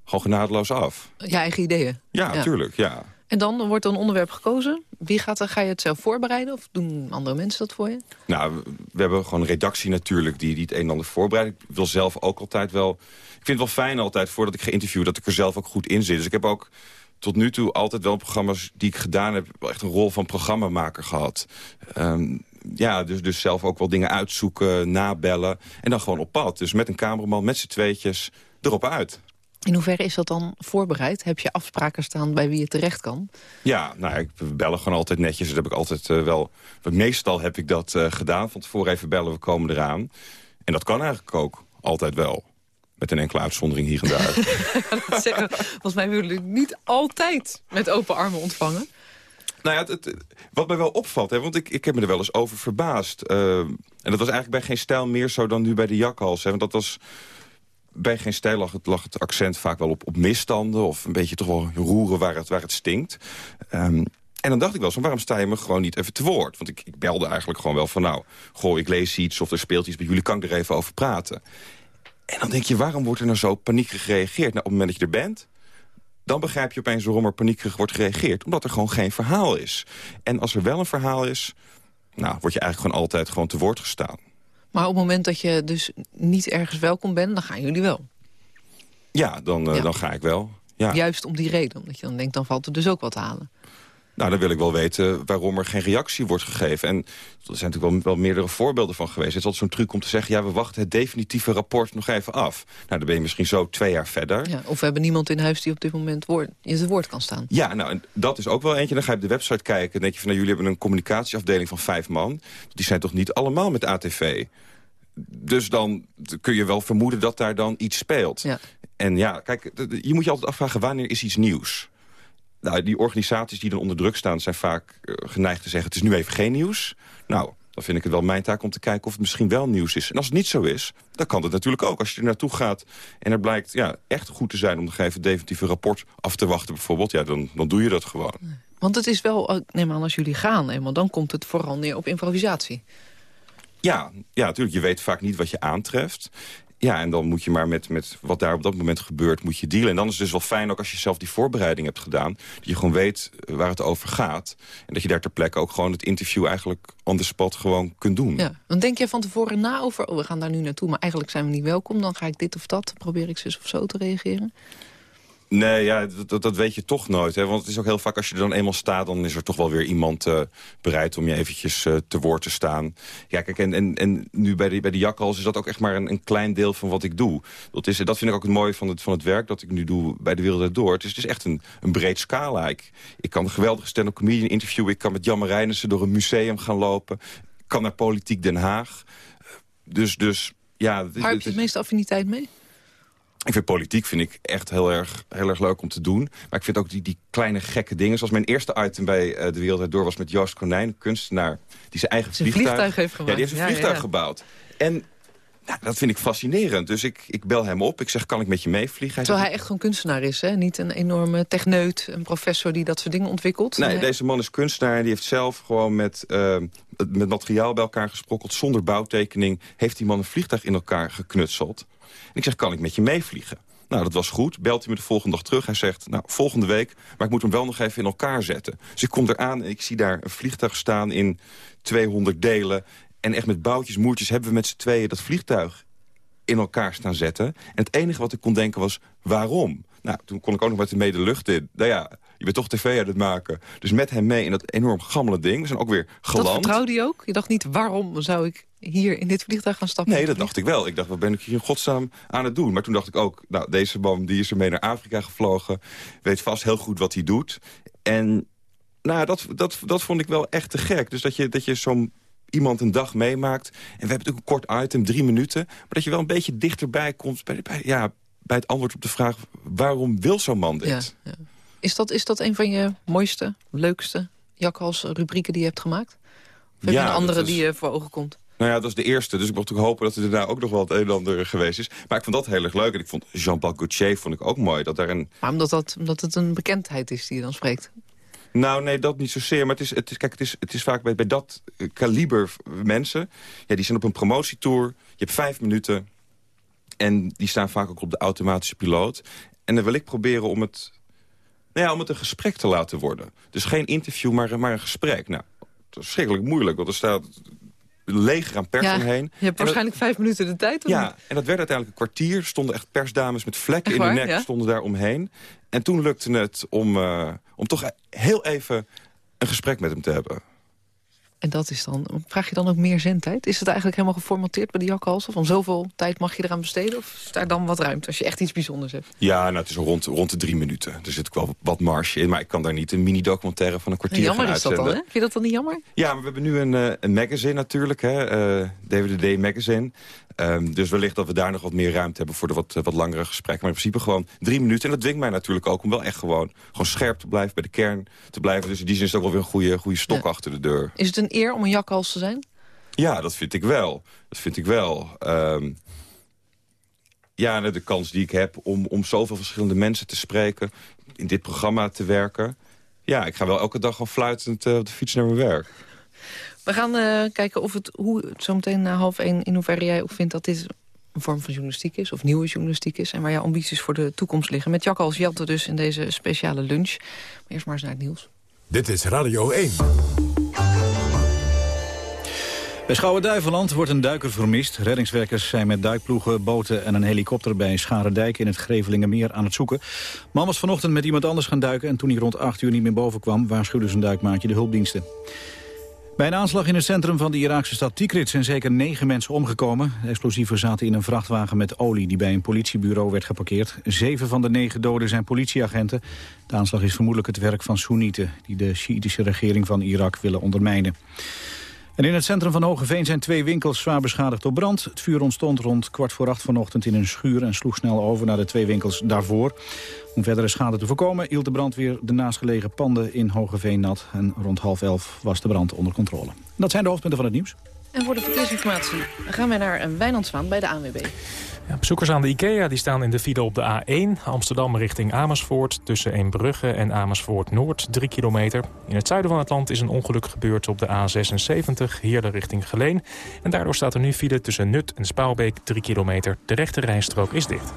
gewoon genadeloos af. Je eigen ideeën? Ja, natuurlijk, ja. En dan wordt er een onderwerp gekozen. Wie gaat er, ga je het zelf voorbereiden of doen andere mensen dat voor je? Nou, we hebben gewoon een redactie natuurlijk die, die het een en ander voorbereidt. Ik wil zelf ook altijd wel... Ik vind het wel fijn altijd, voordat ik ga interviewen... dat ik er zelf ook goed in zit. Dus ik heb ook tot nu toe altijd wel programma's die ik gedaan heb... echt een rol van programmamaker gehad. Um, ja, dus, dus zelf ook wel dingen uitzoeken, nabellen. En dan gewoon op pad. Dus met een cameraman, met z'n tweetjes, erop uit. In hoeverre is dat dan voorbereid? Heb je afspraken staan bij wie je terecht kan? Ja, nou, ik bellen gewoon altijd netjes. Dat heb ik altijd uh, wel... Meestal heb ik dat uh, gedaan. Van tevoren even bellen, we komen eraan. En dat kan eigenlijk ook altijd wel. Met een enkele uitzondering hier en daar. zeggen, volgens mij willen jullie niet altijd met open armen ontvangen. Nou ja, het, wat mij wel opvalt, hè, want ik, ik heb me er wel eens over verbaasd. Uh, en dat was eigenlijk bij Geen Stijl meer zo dan nu bij de jakhals. Hè, want dat was... Bij Geen Stijl lag het, lag het accent vaak wel op, op misstanden... of een beetje toch wel roeren waar het, waar het stinkt. Um, en dan dacht ik wel zo, waarom sta je me gewoon niet even te woord? Want ik, ik belde eigenlijk gewoon wel van, nou, goh, ik lees iets... of er speelt iets bij jullie, kan ik er even over praten? En dan denk je, waarom wordt er nou zo paniekerig gereageerd? Nou, op het moment dat je er bent, dan begrijp je opeens waarom er paniekerig wordt gereageerd. Omdat er gewoon geen verhaal is. En als er wel een verhaal is, nou, word je eigenlijk gewoon altijd gewoon te woord gestaan. Maar op het moment dat je dus niet ergens welkom bent, dan gaan jullie wel? Ja, dan, uh, dan ga ik wel. Ja. Juist om die reden, omdat je dan denkt, dan valt er dus ook wat te halen. Nou, dan wil ik wel weten waarom er geen reactie wordt gegeven. En er zijn natuurlijk wel, wel meerdere voorbeelden van geweest. Het is altijd zo'n truc om te zeggen... ja, we wachten het definitieve rapport nog even af. Nou, dan ben je misschien zo twee jaar verder. Ja, of we hebben niemand in huis die op dit moment woord, in het woord kan staan. Ja, nou, en dat is ook wel eentje. Dan ga je op de website kijken en denk je van... nou, jullie hebben een communicatieafdeling van vijf man. Die zijn toch niet allemaal met ATV? Dus dan kun je wel vermoeden dat daar dan iets speelt. Ja. En ja, kijk, je moet je altijd afvragen... wanneer is iets nieuws? Nou, die organisaties die dan onder druk staan... zijn vaak uh, geneigd te zeggen, het is nu even geen nieuws. Nou, dan vind ik het wel mijn taak om te kijken of het misschien wel nieuws is. En als het niet zo is, dan kan het natuurlijk ook. Als je er naartoe gaat en er blijkt ja, echt goed te zijn... om nog even definitieve rapport af te wachten bijvoorbeeld... ja, dan, dan doe je dat gewoon. Want het is wel, neem aan als jullie gaan eenmaal... dan komt het vooral neer op improvisatie. Ja, ja, natuurlijk. Je weet vaak niet wat je aantreft. Ja, en dan moet je maar met, met wat daar op dat moment gebeurt, moet je dealen. En dan is het dus wel fijn, ook als je zelf die voorbereiding hebt gedaan... dat je gewoon weet eh, waar het over gaat. En dat je daar ter plekke ook gewoon het interview eigenlijk on the spot gewoon kunt doen. Ja, dan denk je van tevoren na over, oh, we gaan daar nu naartoe... maar eigenlijk zijn we niet welkom, dan ga ik dit of dat, probeer ik zus of zo te reageren. Nee, ja, dat, dat weet je toch nooit. Hè? Want het is ook heel vaak als je er dan eenmaal staat... dan is er toch wel weer iemand uh, bereid om je eventjes uh, te woord te staan. Ja, kijk, en, en, en nu bij de, bij de jakhals is dat ook echt maar een, een klein deel van wat ik doe. Dat, is, dat vind ik ook het mooie van het, van het werk dat ik nu doe bij De Wereld Door. Het is, het is echt een, een breed scala. Ik, ik kan een geweldige stand-up comedian interviewen. Ik kan met Jan Marijnissen door een museum gaan lopen. Ik kan naar Politiek Den Haag. Dus, dus ja... Waar heb je het meeste affiniteit mee? Ik vind politiek vind ik echt heel erg, heel erg leuk om te doen. Maar ik vind ook die, die kleine gekke dingen. Zoals mijn eerste item bij uh, De Wereld Door was met Joost Konijn. kunstenaar die zijn eigen zijn vliegtuig... vliegtuig heeft gemaakt. Ja, die heeft een vliegtuig gebouwd. En nou, dat vind ik fascinerend. Dus ik, ik bel hem op. Ik zeg, kan ik met je meevliegen? Hij Terwijl hij echt gewoon kunstenaar is, hè? Niet een enorme techneut, een professor die dat soort dingen ontwikkelt. Nee, deze man is kunstenaar. Die heeft zelf gewoon met, uh, met materiaal bij elkaar gesprokkeld. Zonder bouwtekening heeft die man een vliegtuig in elkaar geknutseld. En ik zeg, kan ik met je meevliegen? Nou, dat was goed. Belt hij me de volgende dag terug. Hij zegt, nou, volgende week, maar ik moet hem wel nog even in elkaar zetten. Dus ik kom eraan en ik zie daar een vliegtuig staan in 200 delen. En echt met boutjes, moertjes hebben we met z'n tweeën dat vliegtuig in elkaar staan zetten. En het enige wat ik kon denken was, waarom? Nou, toen kon ik ook nog met de mede lucht in. Nou ja, je bent toch tv aan het maken. Dus met hem mee in dat enorm gammele ding. We zijn ook weer geland. Dat vertrouwde je ook? Je dacht niet, waarom zou ik hier in dit vliegtuig gaan stappen? Nee, dat dacht ik wel. Ik dacht, wat ben ik hier in godsnaam aan het doen? Maar toen dacht ik ook, nou, deze man die is ermee naar Afrika gevlogen. Weet vast heel goed wat hij doet. En nou, dat, dat, dat vond ik wel echt te gek. Dus dat je, dat je zo'n iemand een dag meemaakt. En we hebben natuurlijk een kort item, drie minuten. Maar dat je wel een beetje dichterbij komt bij, bij ja, bij het antwoord op de vraag... waarom wil zo'n man dit? Ja, ja. Is, dat, is dat een van je mooiste, leukste jakhals rubrieken die je hebt gemaakt? Of heb je een andere is... die je voor ogen komt? Nou ja, dat is de eerste. Dus ik mocht ook hopen dat er daarna ook nog wel het een en ander geweest is. Maar ik vond dat heel erg leuk. En ik vond Jean-Paul Gaultier vond ik ook mooi. Dat daar een... Maar omdat, dat, omdat het een bekendheid is die je dan spreekt? Nou, nee, dat niet zozeer. Maar het is, het is, kijk, het is, het is vaak bij, bij dat kaliber mensen... Ja, die zijn op een promotietour. Je hebt vijf minuten. En die staan vaak ook op de automatische piloot. En dan wil ik proberen om het, nou ja, om het een gesprek te laten worden. Dus geen interview, maar, maar een gesprek. Nou, dat is verschrikkelijk moeilijk, want er staat leger aan pers Ja, omheen. je hebt waarschijnlijk vijf minuten de tijd. of Ja, niet? en dat werd uiteindelijk een kwartier. Er stonden echt persdames met vlekken Echt in de waar, nek ja? stonden daar omheen. En toen lukte het om, eh, om toch heel even een gesprek met hem te hebben. En dat is dan, vraag je dan ook meer zendtijd? Is het eigenlijk helemaal geformateerd bij de jakhalsen? Van zoveel tijd mag je eraan besteden? Of is daar dan wat ruimte als je echt iets bijzonders hebt? Ja, nou, het is rond, rond de drie minuten. Er zit ook wel wat marge in. Maar ik kan daar niet een mini-documentaire van een kwartier jammer gaan is dat dan, hè? Vind je dat dan niet jammer? Ja, maar we hebben nu een, eh, een magazine natuurlijk, hè, eh DWDD Magazine. Ehm, dus wellicht dat we daar nog wat meer ruimte hebben voor de wat, wat langere gesprekken. Maar in principe gewoon drie minuten. En dat dwingt mij natuurlijk ook om wel echt gewoon, gewoon scherp te blijven, bij de kern te blijven. Dus in die zin is het ook wel weer een goede, goede stok achter de deur. Is het een eer om een jakhals te zijn? Ja, dat vind ik wel. Dat vind ik wel. Ehm, ja, nou, de kans die ik heb om, om zoveel verschillende mensen te spreken... in dit programma te werken... ja, ik ga wel elke dag gewoon fluitend eh, op de fiets naar mijn werk. We gaan eh, kijken of het, hoe het zometeen na half één... in hoeverre jij ook vindt dat dit een vorm van journalistiek is... of nieuwe journalistiek is... en waar jouw ambities voor de toekomst liggen. Met Jack als Jelte dus in deze speciale lunch. Maar eerst maar eens naar het nieuws. Dit is Radio 1. Bij Schouwen-Duiveland wordt een duiker vermist. Reddingswerkers zijn met duikploegen, boten en een helikopter bij Scharendijk in het Grevelingenmeer aan het zoeken. Man was vanochtend met iemand anders gaan duiken en toen hij rond 8 uur niet meer boven kwam, waarschuwde zijn duikmaatje de hulpdiensten. Bij een aanslag in het centrum van de Iraakse stad Tikrit zijn zeker negen mensen omgekomen. De explosieven zaten in een vrachtwagen met olie die bij een politiebureau werd geparkeerd. Zeven van de negen doden zijn politieagenten. De aanslag is vermoedelijk het werk van Soenieten... die de Sjiitische regering van Irak willen ondermijnen. En in het centrum van Hogeveen zijn twee winkels zwaar beschadigd door brand. Het vuur ontstond rond kwart voor acht vanochtend in een schuur... en sloeg snel over naar de twee winkels daarvoor. Om verdere schade te voorkomen hield de brandweer de naastgelegen panden in Hogeveen nat. En rond half elf was de brand onder controle. Dat zijn de hoofdpunten van het nieuws. En voor de verkeersinformatie gaan wij naar een Wijnandswaan bij de ANWB. Ja, bezoekers aan de IKEA die staan in de file op de A1. Amsterdam richting Amersfoort. Tussen Eembrugge en Amersfoort Noord 3 kilometer. In het zuiden van het land is een ongeluk gebeurd op de A76. Heerlen richting Geleen. En daardoor staat er nu file tussen Nut en Spaalbeek 3 kilometer. De rechte rijstrook is dicht.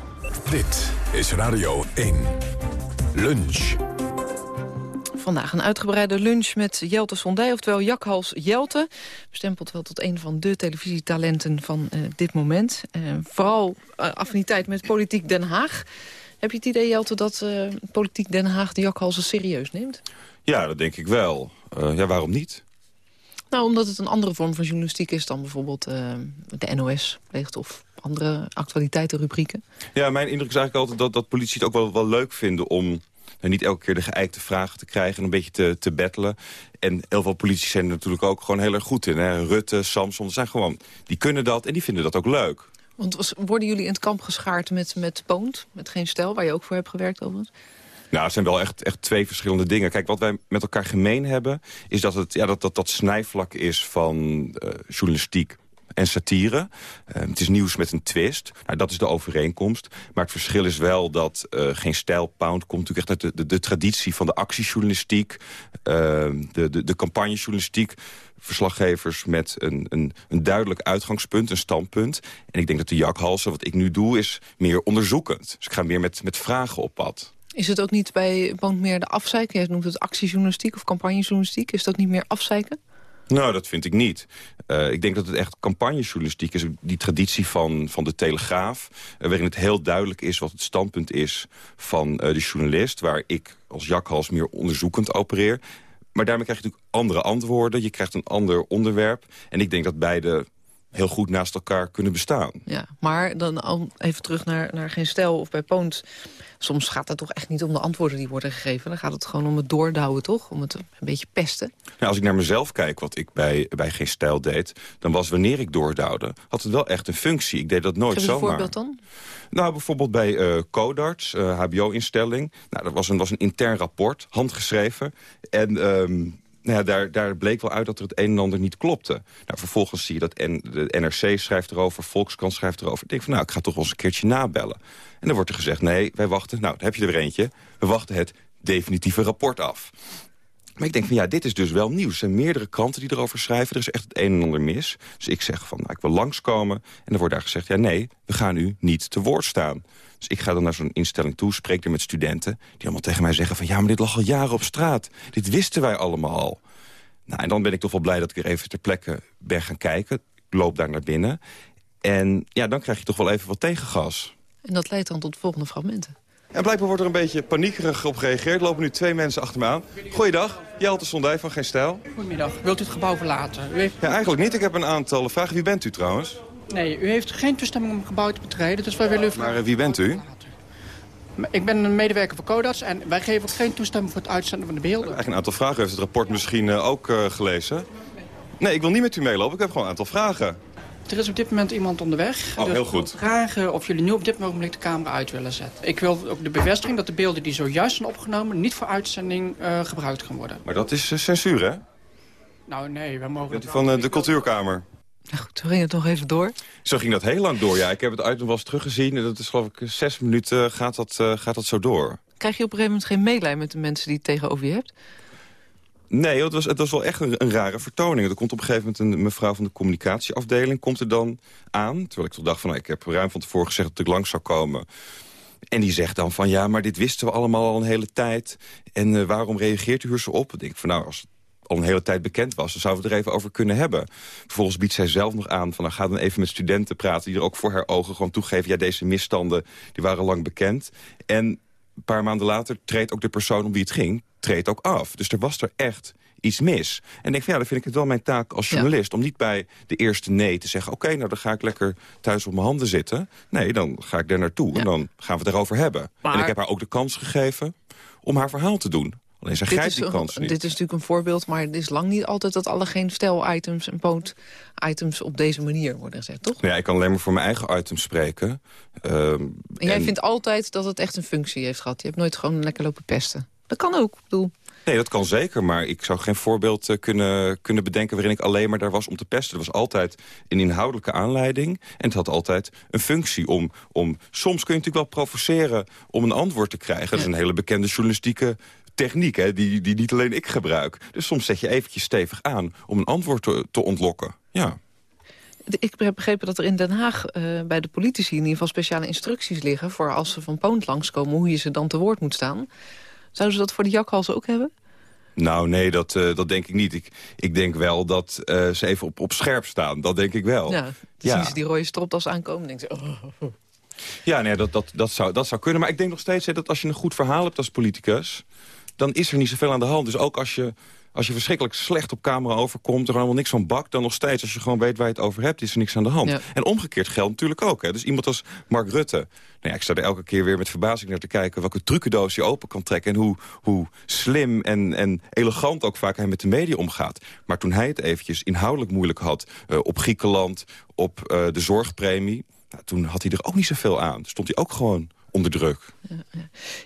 Dit is Radio 1. Lunch. Vandaag een uitgebreide lunch met Jelte Sondij, oftewel Jakhals Jelte. Bestempeld wel tot een van de televisietalenten van eh, dit moment. Eh, vooral eh, affiniteit met Politiek Den Haag. Heb je het idee, Jelte, dat Politiek Den Haag de Jakhalsen serieus neemt? Ja, dat denk ik wel. Ja, waarom niet? Nou, omdat het een andere vorm van journalistiek is dan bijvoorbeeld de NOS pleegt of andere actualiteitenrubrieken. Ja, mijn indruk is eigenlijk altijd dat, dat politie het ook wel, wel leuk vinden om nou, niet elke keer de geëikte vragen te krijgen en een beetje te, te battelen. En heel veel politici zijn er natuurlijk ook gewoon heel erg goed in. Hè? Rutte, Samson, zijn gewoon, die kunnen dat en die vinden dat ook leuk. Want worden jullie in het kamp geschaard met, met Poont, met Geen Stijl, waar je ook voor hebt gewerkt overigens? Nou, het zijn wel echt, echt twee verschillende dingen. Kijk, wat wij met elkaar gemeen hebben... is dat het, ja, dat, dat, dat snijvlak is van eh, journalistiek en satire. Eh, het is nieuws met een twist. Nou, dat is de overeenkomst. Maar het verschil is wel dat eh, Geen Stijl Pound... komt natuurlijk echt uit de, de, traditie van de actiejournalistiek... eh, de, de, de campagnejournalistiek verslaggevers met een, een, een duidelijk uitgangspunt, een standpunt. En ik denk dat de jakhalsen, wat ik nu doe, is meer onderzoekend. Dus ik ga meer met, met vragen op pad. Is het ook niet bij Poont meer de afzeiken? Jij noemt het actiejournalistiek of campagnejournalistiek. Is ook niet meer afzeiken? Nou, dat vind ik niet. Eh, ik denk dat het echt campagnejournalistiek is. Die traditie van, van de Telegraaf. eh, waarin het heel duidelijk is wat het standpunt is van eh, de journalist. Waar ik als jakhals meer onderzoekend opereer. Maar daarmee krijg je natuurlijk andere antwoorden. Je krijgt een ander onderwerp. En ik denk dat beide heel goed naast elkaar kunnen bestaan. Ja, maar dan al even terug naar, naar Geen Stijl of bij Poont. Soms gaat het toch echt niet om de antwoorden die worden gegeven. Dan gaat het gewoon om het doordouwen, toch? Om het een beetje pesten. Nou, als ik naar mezelf kijk, wat ik bij, bij Geen Stijl deed... dan was wanneer ik doordouwde, had het wel echt een functie. Ik deed dat nooit eens een zomaar. voorbeeld dan? Nou, bijvoorbeeld bij eh Codarts, eh, hbo-instelling. Nou, dat was een, was een intern rapport, handgeschreven. En ehm, nou ja, daar, daar bleek wel uit dat er het een en ander niet klopte. Nou, vervolgens zie je dat de NRC schrijft erover, Volkskrant schrijft erover. Ik denk van, nou, ik ga toch wel eens een keertje nabellen. En dan wordt er gezegd, nee, wij wachten, nou, dan heb je er weer eentje. We wachten het definitieve rapport af. Maar ik denk van ja, dit is dus wel nieuws. Er zijn meerdere kranten die erover schrijven. Er is echt het een en ander mis. Dus ik zeg van, nou, ik wil langskomen. En dan wordt daar gezegd, ja nee, we gaan u niet te woord staan. Dus ik ga dan naar zo'n instelling toe, spreek er met studenten... die allemaal tegen mij zeggen van, ja, maar dit lag al jaren op straat. Dit wisten wij allemaal al. Nou, en dan ben ik toch wel blij dat ik er even ter plekke ben gaan kijken. Ik loop daar naar binnen. En ja, dan krijg je toch wel even wat tegengas. En dat leidt dan tot de volgende fragmenten. En blijkbaar wordt er een beetje paniekerig op gereageerd. Er lopen nu twee mensen achter me aan. Goeiedag, Jelte Sondij van Geen Stijl. Goedemiddag. Wilt u het gebouw verlaten? U heeft... Ja, eigenlijk niet. Ik heb een aantal vragen. Wie bent u trouwens? Nee, u heeft geen toestemming om het gebouw te betreden, dus wij willen u... Maar uh, wie bent u? Ik ben een medewerker van Codas en wij geven ook geen toestemming voor het uitzenden van de beelden. Eigenlijk een aantal vragen. U heeft het rapport misschien uh, ook uh, gelezen. Nee, ik wil niet met u meelopen. Ik heb gewoon een aantal vragen. Er is op dit moment iemand onderweg. Oh, dus heel goed. Ik wil vragen of jullie nu op dit moment de camera uit willen zetten. Ik wil ook de bevestiging dat de beelden die zojuist zijn opgenomen... niet voor uitzending uh, gebruikt gaan worden. Maar dat is uh, censuur, hè? Nou, nee, we mogen... Van uh, de cultuurkamer? Nou goed, toen ging het nog even door. Zo ging dat heel lang door, ja. Ik heb het uit wel eens teruggezien. En dat is geloof ik zes minuten gaat dat, gaat dat zo door. Krijg je op een gegeven moment geen meelij met de mensen die het tegenover je hebt? Nee, het was, het was wel echt een, rare vertoning. Er komt op een gegeven moment een mevrouw van de communicatieafdeling... komt er dan aan, terwijl ik toch dacht van... Nou, ik heb ruim van tevoren gezegd dat ik langs zou komen... En die zegt dan van, ja, maar dit wisten we allemaal al een hele tijd. En uh, waarom reageert u er zo op? Ik denk van, nou, als het al een hele tijd bekend was... dan zouden we het er even over kunnen hebben. Vervolgens biedt zij zelf nog aan van... nou, ga dan even met studenten praten... die er ook voor haar ogen gewoon toegeven... ja, deze misstanden die waren lang bekend. En een paar maanden later treedt ook de persoon om wie het ging... treedt ook af. Dus er was er echt iets mis. En ik denk van ja, dan vind ik het wel mijn taak als journalist... Ja. om niet bij de eerste nee te zeggen... oké, okay, nou dan ga ik lekker thuis op mijn handen zitten. Nee, dan ga ik daar naartoe ja. en dan gaan we het erover hebben. Maar... En ik heb haar ook de kans gegeven om haar verhaal te doen. Alleen zij grijpt die kans niet. Dit is natuurlijk een voorbeeld, maar het is lang niet altijd... dat alle geen stel-items en poot-items op deze manier worden gezegd, toch? Ja, ik kan alleen maar voor mijn eigen items spreken. Um, en jij en... vindt altijd dat het echt een functie heeft gehad. Je hebt nooit gewoon lekker lopen pesten. Dat kan ook, ik bedoel... Nee, dat kan zeker, maar ik zou geen voorbeeld uh, kunnen, kunnen bedenken... waarin ik alleen maar daar was om te pesten. Er was altijd een inhoudelijke aanleiding en het had altijd een functie. Om, om, soms kun je natuurlijk wel provoceren om een antwoord te krijgen. Ja. Dat is een hele bekende journalistieke techniek, hè, die, die niet alleen ik gebruik. Dus soms zet je eventjes stevig aan om een antwoord te, te ontlokken. Ja. Ik heb begrepen dat er in Den Haag uh, bij de politici... in ieder geval speciale instructies liggen... voor als ze van Poont langskomen, hoe je ze dan te woord moet staan. Zouden ze dat voor de jakhalzen ook hebben? Nou, nee, dat, uh, dat denk ik niet. Ik, ik denk wel dat uh, ze even op, op scherp staan. Dat denk ik wel. Ja, dan ja. zien ze die rode stropdas aankomen en denken ze... Oh. Ja, nee, dat, dat, dat, zou, dat zou kunnen. Maar ik denk nog steeds hè, dat als je een goed verhaal hebt als politicus... dan is er niet zoveel aan de hand. Dus ook als je, als je verschrikkelijk slecht op camera overkomt... er helemaal niks van bakt, dan nog steeds... als je gewoon weet waar je het over hebt, is er niks aan de hand. Ja. En omgekeerd geldt natuurlijk ook. Hè. Dus iemand als Mark Rutte... Nou ja, ik sta er elke keer weer met verbazing naar te kijken... welke trucendoos hij open kan trekken... en hoe, hoe slim en, en elegant ook vaak hij met de media omgaat. Maar toen hij het eventjes inhoudelijk moeilijk had... Uh, op Griekenland, op uh, de zorgpremie... Nou, toen had hij er ook niet zoveel aan. Stond hij ook gewoon onder druk.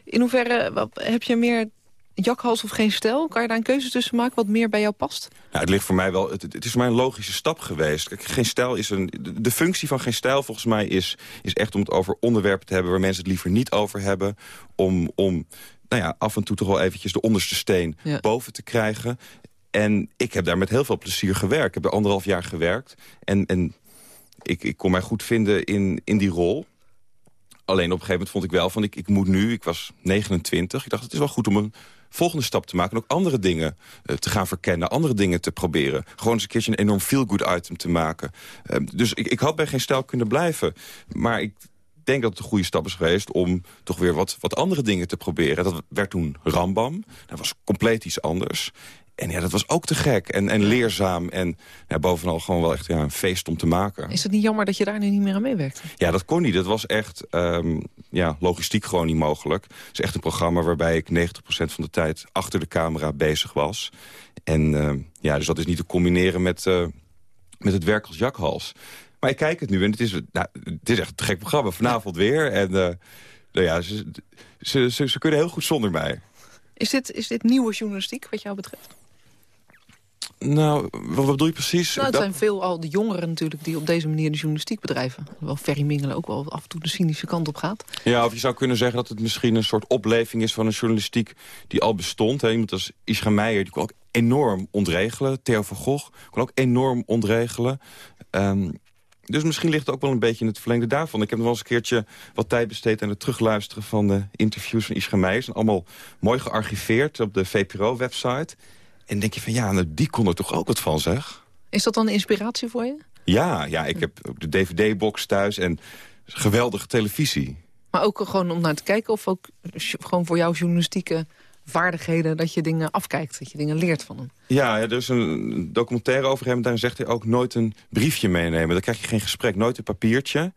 In hoeverre heb je meer jakhals of geen stijl? Kan je daar een keuze tussen maken wat meer bij jou past? Nou, het ligt voor mij wel. Het, het is voor mij een logische stap geweest. Kijk, geen stijl is een. De functie van geen stijl volgens mij is, is echt om het over onderwerpen te hebben waar mensen het liever niet over hebben. Om, om nou ja, af en toe toch wel eventjes de onderste steen ja. boven te krijgen. En ik heb daar met heel veel plezier gewerkt. Ik heb er anderhalf jaar gewerkt. En, en ik, ik kon mij goed vinden in, in die rol. Alleen op een gegeven moment vond ik wel van, ik, ik moet nu, ik was 29. Ik dacht, het is wel goed om een volgende stap te maken... en ook andere dingen uh, te gaan verkennen, andere dingen te proberen. Gewoon eens een keertje een enorm feel-good item te maken. Uh, dus ik, ik had bij geen stijl kunnen blijven. Maar ik denk dat het een goede stap is geweest om toch weer wat, wat andere dingen te proberen. Dat werd toen Rambam. Dat was compleet iets anders. En ja, dat was ook te gek en, en leerzaam. En ja, bovenal gewoon wel echt ja, een feest om te maken. Is het niet jammer dat je daar nu niet meer aan meewerkt? Ja, dat kon niet. Dat was echt um, ja, logistiek gewoon niet mogelijk. Het is echt een programma waarbij ik 90% van de tijd achter de camera bezig was. En uh, ja, dus dat is niet te combineren met, uh, met het werk als jakhals. Maar ik kijk het nu en het is, nou, het is echt een gek programma. Vanavond weer. En uh, nou ja, ze, ze, ze, ze kunnen heel goed zonder mij. Is dit, is dit nieuwe journalistiek wat jou betreft? Nou, wat, bedoel je precies? Nou, het zijn veel al de jongeren natuurlijk die op deze manier de journalistiek bedrijven. Wel Ferry Mingelen ook wel af en toe de cynische kant op gaat. Ja, of je zou kunnen zeggen dat het misschien een soort opleving is van een journalistiek die al bestond. Hè. Iemand als Ischa Meijer, die kon ook enorm ontregelen. Theo van Gogh kon ook enorm ontregelen. Um, dus misschien ligt het ook wel een beetje in het verlengde daarvan. Ik heb nog wel eens een keertje wat tijd besteed aan het terugluisteren van de interviews van Ischa Meijer. Ze zijn allemaal mooi gearchiveerd op de VPRO-website. En denk je van ja, nou, die kon er toch ook wat van, zeg. Is dat dan inspiratie voor je? Ja, ja ik heb ook de DVD-box thuis en geweldige televisie. Maar ook gewoon om naar te kijken of ook gewoon voor jouw journalistieke vaardigheden... dat je dingen afkijkt, dat je dingen leert van hem. Ja, er is een documentaire over hem. Daar zegt hij ook nooit een briefje meenemen. Dan krijg je geen gesprek, nooit een papiertje.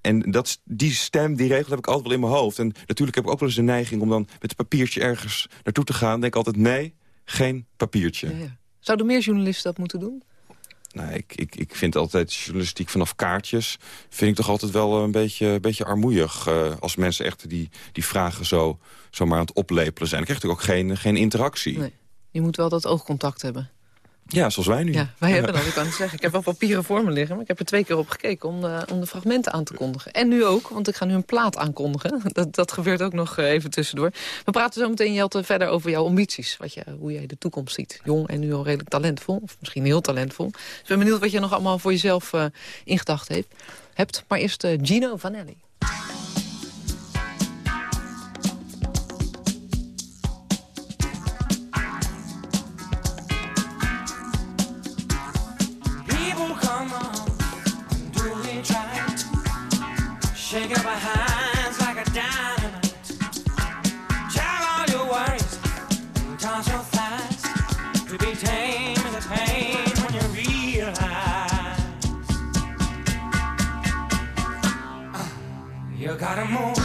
En dat, die stem, die regel heb ik altijd wel in mijn hoofd. En natuurlijk heb ik ook wel eens de neiging om dan met een papiertje ergens naartoe te gaan. denk ik altijd, nee, geen papiertje. Ja, ja. Zouden meer journalisten dat moeten doen? Nou, ik, ik, ik vind altijd journalistiek vanaf kaartjes... vind ik toch altijd wel een beetje, een beetje armoeig... Uh, als mensen echt die, die vragen zo, zo maar aan het oplepelen zijn. Dan krijg je ook geen, geen interactie. Nee. Je moet wel dat oogcontact hebben. Ja, zoals wij nu. Ja, wij hebben dat, ik kan het zeggen. Ik heb wel papieren voor me liggen, maar ik heb er twee keer op gekeken om de, om de fragmenten aan te kondigen. En nu ook, want ik ga nu een plaat aankondigen. Dat, dat gebeurt ook nog eh, even tussendoor. We praten zo meteen, Jelte, verder over jouw ambities. Wat je, hoe jij de toekomst ziet. Jong en nu al redelijk talentvol, of misschien heel talentvol. Dus ik ben benieuwd wat je nog allemaal voor jezelf uh, in gedachten hebt. Maar eerst uh, Gino Vanelli. amor.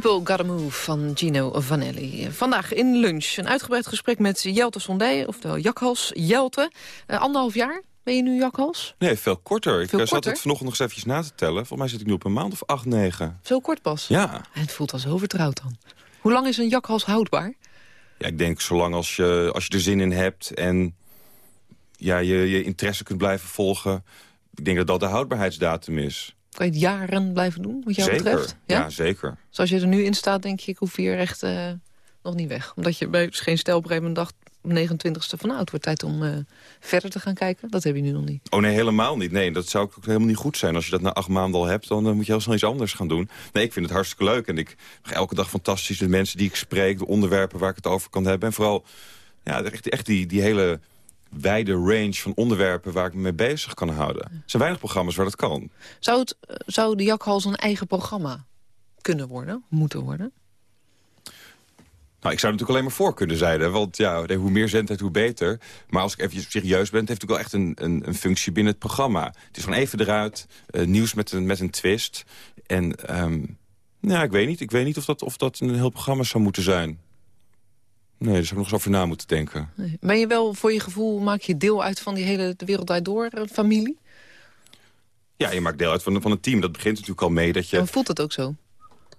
People Gotta Move van Gino Vanelli. Vandaag in lunch een uitgebreid gesprek met Jelte Sondij, oftewel Jakhals Jelte. Uh, anderhalf jaar ben je nu jakhals? Nee, veel korter. ik Veel eh, zat korter? het vanochtend nog eens eventjes na te tellen. Volgens mij zit ik nu op een maand of acht, negen. Zo kort pas? Ja. En het voelt al zo vertrouwd dan. Hoe lang is een jakhals houdbaar? Ja, ik denk zolang als je, als je er zin in hebt en ja, je, je interesse kunt blijven volgen... ik denk dat dat de houdbaarheidsdatum is. Kan je het jaren blijven doen, wat jou zeker. betreft? Ja? zeker. Zoals je er nu in staat, denk je, ik hoef hier echt eh, nog niet weg. Omdat je bij geen stel op een dacht... op 29ste van nou, het wordt tijd om eh, verder te gaan kijken. Dat heb je nu nog niet. Oh nee, helemaal niet. Nee, dat zou ook helemaal niet goed zijn. Als je dat na acht maanden al hebt, dan eh, moet je heel snel iets anders gaan doen. Nee, ik vind het hartstikke leuk. En ik mag elke dag fantastisch de mensen die ik spreek... de onderwerpen waar ik het over kan hebben. En vooral ja, echt, echt die, die hele wijde range van onderwerpen waar ik me mee bezig kan houden. Er zijn weinig programma's waar dat kan. Zou, het, eh, zou de jakhals een eigen programma kunnen worden, moeten worden? Nou, ik zou natuurlijk alleen maar voor kunnen zijn. Want ja, hoe meer zendtijd, hoe beter. Maar als ik even serieus ben, het heeft natuurlijk wel echt een, een, een functie binnen het programma. Het is gewoon even eruit, eh, nieuws met een, met een twist. En nou, ik weet niet, ik weet niet of, dat, of dat een heel programma zou moeten zijn. Nee, daar zou ik nog eens over na moeten denken. Nee. Ben je wel voor je gevoel, maak je deel uit van die hele De Wereld Draait Door eh, familie? Ja, je maakt deel uit van, van een team. Dat begint natuurlijk al mee dat je... Dan voelt het ook zo?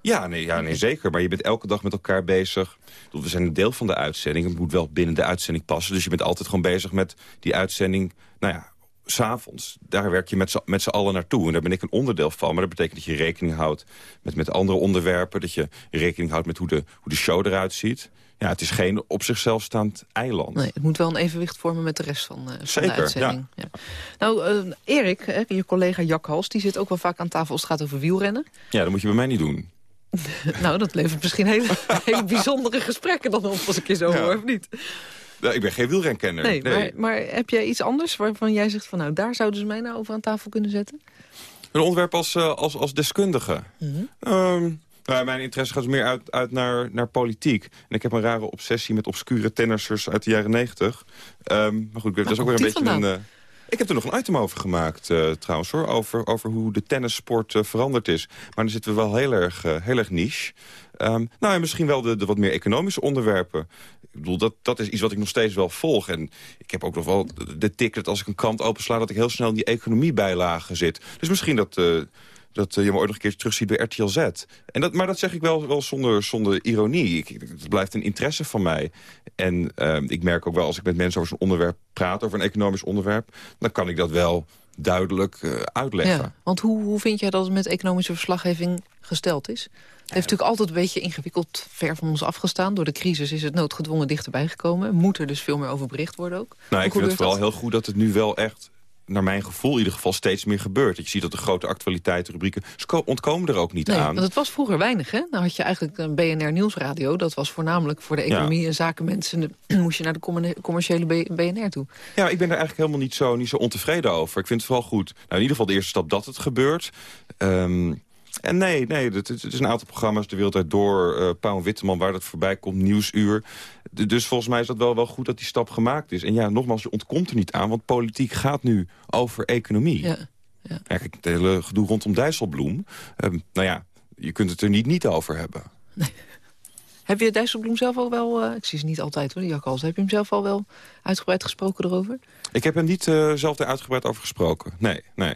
Ja, nee, ja, nee, zeker. Maar je bent elke dag met elkaar bezig. We zijn een deel van de uitzending. Het moet wel binnen de uitzending passen. Dus je bent altijd gewoon bezig met die uitzending. Nou ja, s'avonds. Daar werk je met z'n- met z'n allen naartoe. En daar ben ik een onderdeel van. Maar dat betekent dat je rekening houdt met, met andere onderwerpen. Dat je rekening houdt met hoe de, hoe de show eruit ziet. Ja, het is geen op zichzelf staand eiland. Nee, het moet wel een evenwicht vormen met de rest van, eh, van Zeker, de uitzending. Ja. Nou, eh, Erik, hè, je collega Jack Hals, die zit ook wel vaak aan tafel als het gaat over wielrennen. Ja, dat moet je bij mij niet doen. nou, dat levert misschien hele, hele bijzondere gesprekken dan op als ik je zo Ja. hoor, of niet? Nou, ik ben geen wielrenkenner. Nee, Maar, maar heb jij iets anders waarvan jij zegt van... nou, daar zouden ze mij nou over aan tafel kunnen zetten? Een onderwerp als, eh, als, als deskundige. Ehm, nou, mijn interesse gaat meer uit, uit naar, naar politiek. En ik heb een rare obsessie met obscure tennissers uit de jaren negentig. Ehm, maar goed, dat is ook weer een beetje een... eh, ik heb er nog een item over gemaakt, eh, trouwens, hoor. Over, over hoe de tennissport eh, veranderd is. Maar dan zitten we wel heel erg, heel erg niche. Ehm, nou, en misschien wel de, de wat meer economische onderwerpen. Ik bedoel, dat, dat is iets wat ik nog steeds wel volg. En ik heb ook nog wel de- de tik dat als ik een krant opensla... dat ik heel snel in die economiebijlagen zit. Dus misschien dat... eh, dat eh, je me ooit nog een keertje terugziet bij RTL Z. En dat, maar dat zeg ik wel, wel zonder, zonder ironie. Ik, het blijft een interesse van mij. En ehm, ik merk ook wel als ik met mensen over zo'n onderwerp praat... over een economisch onderwerp... dan kan ik dat wel duidelijk eh, uitleggen. Ja, want hoe, hoe vind jij dat het met economische verslaggeving gesteld is? Het heeft natuurlijk altijd een beetje ingewikkeld ver van ons afgestaan. Door de crisis is het noodgedwongen dichterbij gekomen. Moet er dus veel meer over bericht worden ook. Nou, ik vind het vooral dat? heel goed dat het nu wel echt naar mijn gevoel in ieder geval steeds meer gebeurt. Dat je ziet dat de grote actualiteitenrubrieken... ontkomen er ook niet Nee, aan. want het was vroeger weinig, hè? Dan had je eigenlijk een BNR Nieuwsradio. Dat was voornamelijk voor de Ja. economie en zakenmensen. Dan moest je naar de commer- commerciële BNR toe. Ja, ik ben er eigenlijk helemaal niet zo, niet zo ontevreden over. Ik vind het vooral goed. Nou, in ieder geval de eerste stap dat het gebeurt. Ehm, en nee, nee het, het is een aantal programma's de wereld uit door. eh Pauw Witteman, waar dat voorbij komt, Nieuwsuur. D- dus volgens mij is dat wel, wel goed dat die stap gemaakt is. En ja, nogmaals, je ontkomt er niet aan. Want politiek gaat nu over economie. Ja, ja. kijk, het hele gedoe rondom Dijsselbloem. ehm, nou ja, je kunt het er niet niet over hebben. Heb je Dijsselbloem zelf al wel... eh, ik zie ze niet altijd hoor, de jakhals. Heb je hem zelf al wel uitgebreid gesproken erover? Ik heb hem niet eh, zelf daar uitgebreid over gesproken. Nee, nee.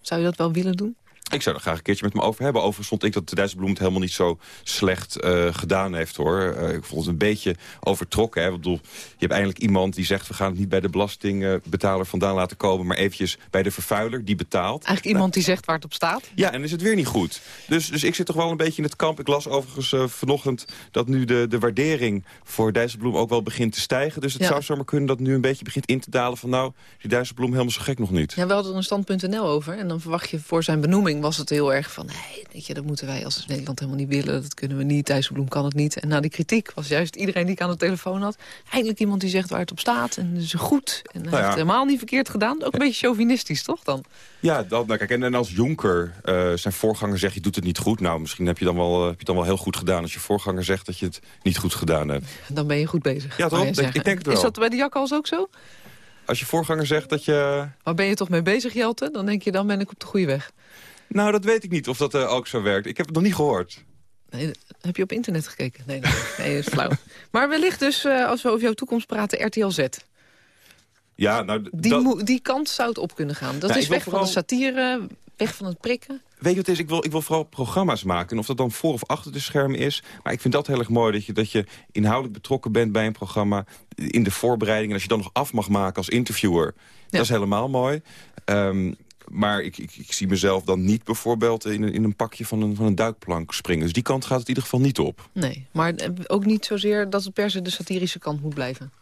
Zou je dat wel willen doen? Ik zou er graag een keertje met hem over hebben. Overigens vond ik dat de Dijsselbloem het helemaal niet zo slecht eh, gedaan heeft, hoor. Eh, ik vond het een beetje overtrokken. Hè? Ik bedoel, je hebt eindelijk iemand die zegt... we gaan het niet bij de belastingbetaler vandaan laten komen... maar eventjes bij de vervuiler, die betaalt. Eigenlijk iemand die zegt waar het op staat? Ja, en is het weer niet goed. Dus, dus ik zit toch wel een beetje in het kamp. Ik las overigens eh, vanochtend dat nu de, de waardering voor Dijsselbloem ook wel begint te stijgen. Dus het Ja. zou zomaar kunnen dat nu een beetje begint in te dalen van... nou, die Dijsselbloem helemaal zo gek nog niet. Ja, we hadden er een stand.nl over. En dan verwacht je voor zijn benoeming was het heel erg van... nee, weet je, dat moeten wij als Nederland helemaal niet willen. Dat kunnen we niet. Dijsselbloem kan het niet. En na die kritiek was juist iedereen die ik aan de telefoon had... eindelijk iemand die zegt waar het op staat. En dus goed. En hij Nou ja. heeft het helemaal niet verkeerd gedaan. Ook een beetje chauvinistisch, toch dan? Ja, dat, nou, kijk, en, en als Jonker eh, zijn voorganger zegt, je doet het niet goed. Nou, misschien heb je, dan wel, eh, heb je het dan wel heel goed gedaan als je voorganger zegt dat je het niet goed gedaan hebt. Dan ben je goed bezig. Ja, toch? ik denk het wel. Is dat bij de jakkals ook zo? Als je voorganger zegt dat je... Waar ben je toch mee bezig, Jelte? Dan denk je, dan ben ik op de goede weg. Nou, dat weet ik niet of dat eh, ook zo werkt. Ik heb het nog niet gehoord. Nee, heb je op internet gekeken? Nee, nee, nee dat is flauw. Maar wellicht dus, eh, als we over jouw toekomst praten, RTL Z. Ja, nou, Die, die kant zou het op kunnen gaan. Dat Nou, is weg van de satire, weg van het prikken. Weet je wat het is? Ik wil, ik wil vooral programma's maken. En of dat dan voor of achter de schermen is. Maar ik vind dat heel erg mooi. Dat je, dat je inhoudelijk betrokken bent bij een programma. In de voorbereiding. En als je dan nog af mag maken als interviewer. Dat is helemaal mooi. Ehm, maar ik, ik, ik zie mezelf dan niet bijvoorbeeld in een, in een pakje van een, van een duikplank springen. Dus die kant gaat het in ieder geval niet op. Nee, maar eh, ook niet zozeer dat het per se de satirische kant moet blijven.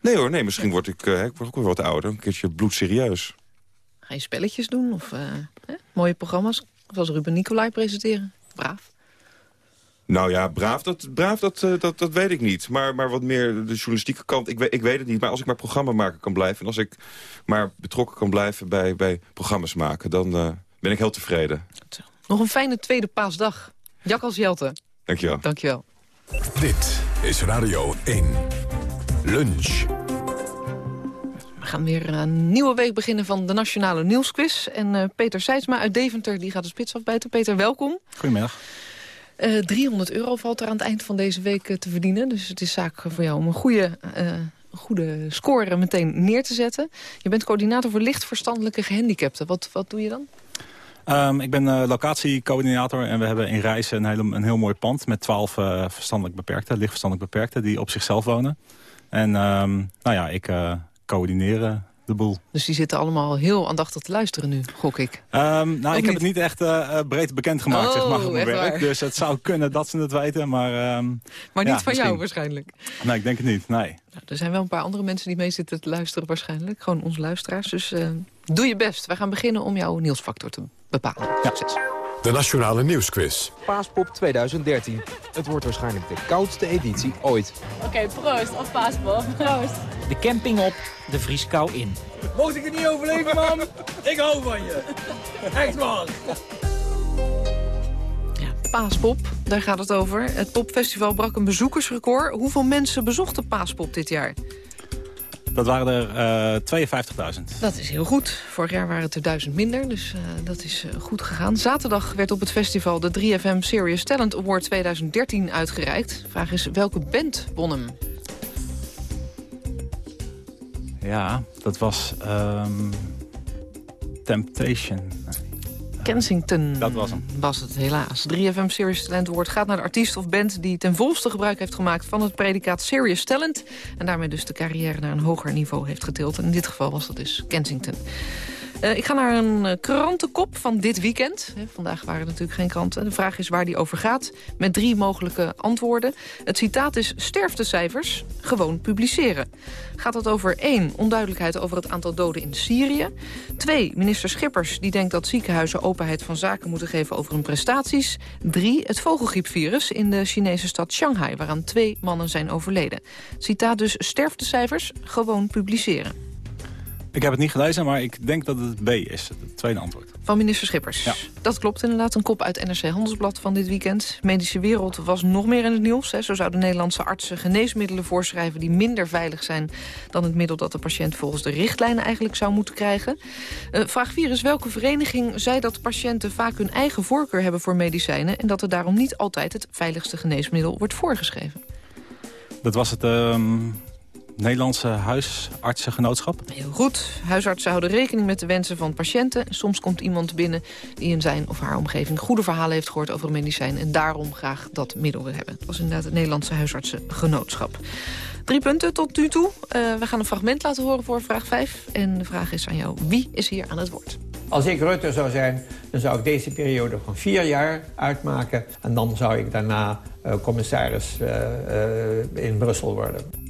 Nee hoor, nee, misschien word ik, eh, ik word ook weer wat ouder. Een keertje bloedserieus. Ga je spelletjes doen of eh, hè? mooie programma's? Zoals Ruben Nicolai presenteren. Braaf. Nou ja, braaf, dat, braaf dat, eh, dat, dat weet ik niet. Maar, maar wat meer de journalistieke kant, ik, weet- ik weet het niet. Maar als ik maar programmamaker kan blijven... en als ik maar betrokken kan blijven bij, bij programma's maken... dan eh, ben ik heel tevreden. Nog een fijne tweede paasdag. Jak als Jelte. Dankjewel. Dankjewel. Dit is Radio 1. Lunch. We gaan weer een nieuwe week beginnen van de Nationale Nieuwsquiz. En eh, Peter Seidsma uit Deventer die gaat de spits afbijten. Peter, welkom. Goedemiddag. Eh 300 euro valt er aan het eind van deze week eh, te verdienen. Dus het is zaak voor jou om een goede, eh, goede score meteen neer te zetten. Je bent coördinator voor lichtverstandelijke gehandicapten. Wat, wat doe je dan? Ehm, ik ben eh, locatiecoördinator en we hebben in Rijssen een, hele, een heel mooi pand... met twaalf eh, verstandelijk beperkten, lichtverstandelijk beperkten... die op zichzelf wonen. En ehm, nou ja, ik eh coördineer eh, de boel. Dus die zitten allemaal heel aandachtig te luisteren nu, gok ik. Ehm, nou, ik heb het niet echt eh, eh, breed bekendgemaakt, Oh, zeg maar, op mijn echt werk. waar? Dus het zou kunnen dat ze het weten, maar... ehm, Maar ja, niet van jou waarschijnlijk. Nee, ik denk het niet, nee. Nou, er zijn wel een paar andere mensen die mee zitten te luisteren waarschijnlijk. Gewoon onze luisteraars. Dus eh, doe je best. Wij gaan beginnen om jouw nieuwsfactor te bepalen. Succes. De Nationale Nieuwsquiz. Paaspop 2013. Het wordt waarschijnlijk de koudste editie ooit. Oké, proost. Of paaspop. Proost. De camping op, de vrieskou in. Mocht ik het niet overleven, man? Ik hou van je. Echt man. Paaspop, daar gaat het over. Het popfestival brak een bezoekersrecord. Hoeveel mensen bezochten Paaspop dit jaar? Dat waren er eh 52.000. Dat is heel goed. Vorig jaar waren het er duizend minder, dus eh, dat is eh, goed gegaan. Zaterdag werd op het festival de 3FM Serious Talent Award 2013 uitgereikt. Vraag is, welke band won hem? Ja, dat was ehm, Temptation. Kensington Dat was hem. was het helaas. 3FM Serious Talent Award gaat naar de artiest of band... die ten volste gebruik heeft gemaakt van het predicaat Serious Talent... en daarmee dus de carrière naar een hoger niveau heeft getild. En in dit geval was dat dus Kensington. Eh, ik ga naar een eh, krantenkop van dit weekend. Vandaag waren er natuurlijk geen kranten. De vraag is waar die over gaat, met drie mogelijke antwoorden. Het citaat is sterftecijfers, gewoon publiceren. Gaat het over één, onduidelijkheid over het aantal doden in Syrië. Twee, minister Schippers die denkt dat ziekenhuizen openheid van zaken moeten geven over hun prestaties. Drie, het vogelgriepvirus in de Chinese stad Shanghai, waaraan twee mannen zijn overleden. Citaat dus sterftecijfers, gewoon publiceren. Ik heb het niet gelezen, maar ik denk dat het B is. Het tweede antwoord. Van minister Schippers. Ja. Dat klopt inderdaad. Een kop uit NRC Handelsblad van dit weekend. Medische wereld was nog meer in het nieuws. Hè. Zo zouden Nederlandse artsen geneesmiddelen voorschrijven... die minder veilig zijn dan het middel dat de patiënt volgens de richtlijnen eigenlijk zou moeten krijgen. Eh, vraag 4 is welke vereniging zei dat patiënten vaak hun eigen voorkeur hebben voor medicijnen... en dat er daarom niet altijd het veiligste geneesmiddel wordt voorgeschreven. Dat was het ehm, Nederlandse huisartsengenootschap. Heel goed. Huisartsen houden rekening met de wensen van patiënten. Soms komt iemand binnen die in zijn of haar omgeving goede verhalen heeft gehoord over een medicijn en daarom graag dat middel wil hebben. Dat was inderdaad het Nederlandse huisartsengenootschap. Drie punten tot nu toe. Eh, we gaan een fragment laten horen voor vraag 5. En de vraag is aan jou, wie is hier aan het woord? Als ik Rutte zou zijn, dan zou ik deze periode van vier jaar uitmaken. En dan zou ik daarna eh, commissaris eh, eh, in Brussel worden.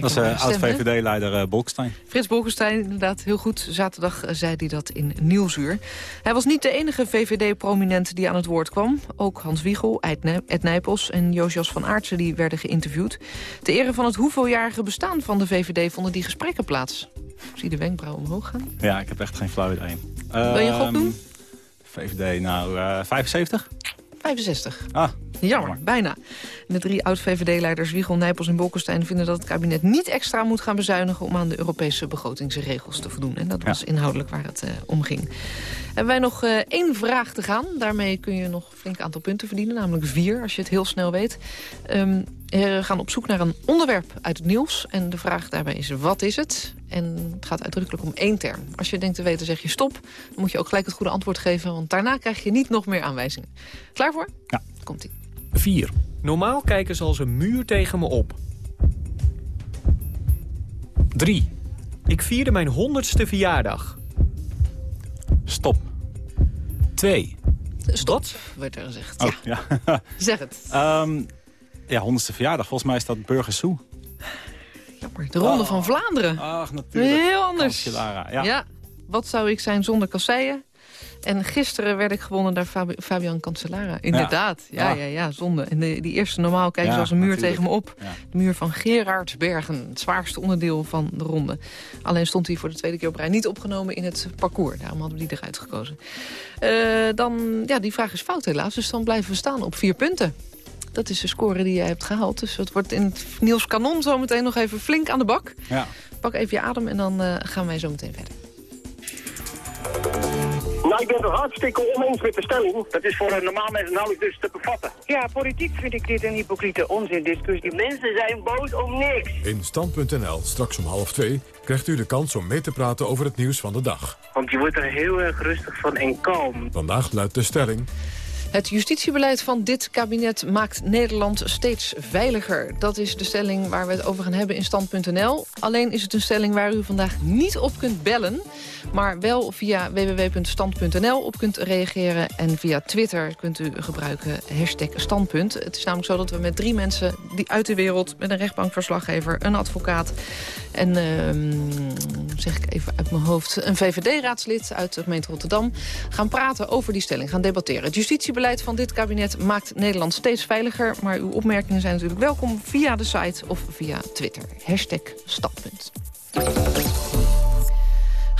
Dat is uh, oud-VVD-leider uh, Bolkestein. Frits Bolkestein, inderdaad, heel goed. Zaterdag uh, zei hij dat in Nieuwsuur. Hij was niet de enige VVD-prominent die aan het woord kwam. Ook Hans Wiegel, Ed Nijpels en Josias van Aartsen die werden geïnterviewd. Ter ere van het hoeveeljarige bestaan van de VVD vonden die gesprekken plaats. Ik zie de wenkbrauw omhoog gaan. Ja, ik heb echt geen flauw idee. Wil je gok doen? VVD, nou, 75? 65. Ah, Jammer, bijna. De drie oud-VVD-leiders Wiegel, Nijpels en Bolkestein vinden dat het kabinet niet extra moet gaan bezuinigen om aan de Europese begrotingsregels te voldoen. En dat was inhoudelijk waar het uh, om ging. Hebben wij nog uh, één vraag te gaan. Daarmee kun je nog een flink aantal punten verdienen, namelijk vier als je het heel snel weet. Um, we gaan op zoek naar een onderwerp uit het nieuws. En de vraag daarbij is, wat is het? En het gaat uitdrukkelijk om één term. Als je denkt te weten, zeg je stop. Dan moet je ook gelijk het goede antwoord geven. Want daarna krijg je niet nog meer aanwijzingen. Klaar voor? Ja. Komt-ie. 4. Normaal kijken ze als een muur tegen me op. 3. Ik vierde mijn honderdste verjaardag. Stop. 2. Stop, werd er gezegd. Oh, ja. ja. zeg het. Um, ja, honderdste verjaardag. Volgens mij is dat Burgers Zoo. De Ronde oh. van Vlaanderen. Ach, natuurlijk. Heel anders. Ja. ja. Wat zou ik zijn zonder kasseien? En gisteren werd ik gewonnen door Fabi Fabian Cancellara. Inderdaad, ja, ja, ja, ja zonde. En de, die eerste normaal kijken ze als een muur natuurlijk. tegen me op. Ja. De muur van Gerardsbergen, het zwaarste onderdeel van de ronde. Alleen stond hij voor de tweede keer op rij niet opgenomen in het parcours. Daarom hadden we die eruit gekozen. Uh, dan, ja, die vraag is fout helaas, dus dan blijven we staan op vier punten. Dat is de score die jij hebt gehaald. Dus het wordt in het Niels Kanon zometeen nog even flink aan de bak. Ja. Pak even je adem en dan uh, gaan wij zo meteen verder. Nou, ik ben het hartstikke oneens met de stelling. Dat is voor een normaal mens nauwelijks dus te bevatten. Ja, politiek vind ik dit een hypocriete onzindiscussie. Mensen zijn boos om niks. In Stand.nl, straks om half twee, krijgt u de kans om mee te praten over het nieuws van de dag. Want je wordt er heel erg rustig van en kalm. Vandaag luidt de stelling... Het justitiebeleid van dit kabinet maakt Nederland steeds veiliger. Dat is de stelling waar we het over gaan hebben in Stand.nl. Alleen is het een stelling waar u vandaag niet op kunt bellen... maar wel via www.stand.nl op kunt reageren... en via Twitter kunt u gebruiken hashtag standpunt. Het is namelijk zo dat we met drie mensen die uit de wereld... met een rechtbankverslaggever, een advocaat... en uh, zeg ik even uit mijn hoofd... een VVD-raadslid uit de gemeente Rotterdam... gaan praten over die stelling, gaan debatteren. Het justitiebeleid beleid van dit kabinet maakt Nederland steeds veiliger. Maar uw opmerkingen zijn natuurlijk welkom via de site of via Twitter. Hashtag Standpunt.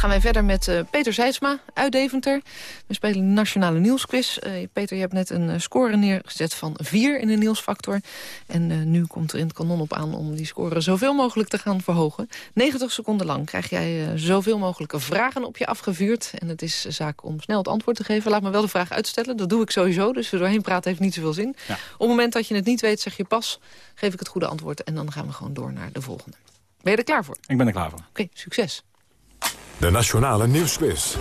Gaan wij verder met uh, Peter Zijsma uit Deventer. We spelen de Nationale Nieuwsquiz. Uh, Peter, je hebt net een uh, score neergezet van 4 in de nieuwsfactor. En nu komt er in het kanon op aan om die score zoveel mogelijk te gaan verhogen. 90 seconden lang krijg jij zoveel mogelijke vragen op je afgevuurd. En het is zaak om snel het antwoord te geven. Laat me wel de vraag uitstellen, dat doe ik sowieso. Dus er doorheen praten heeft niet zoveel zin. Ja. Op het moment dat je het niet weet, zeg je pas, geef ik het goede antwoord. En dan gaan we gewoon door naar de volgende. Ben je er klaar voor? Ik ben er klaar voor. Oké, okay, succes. De Nationale Nieuwsquiz.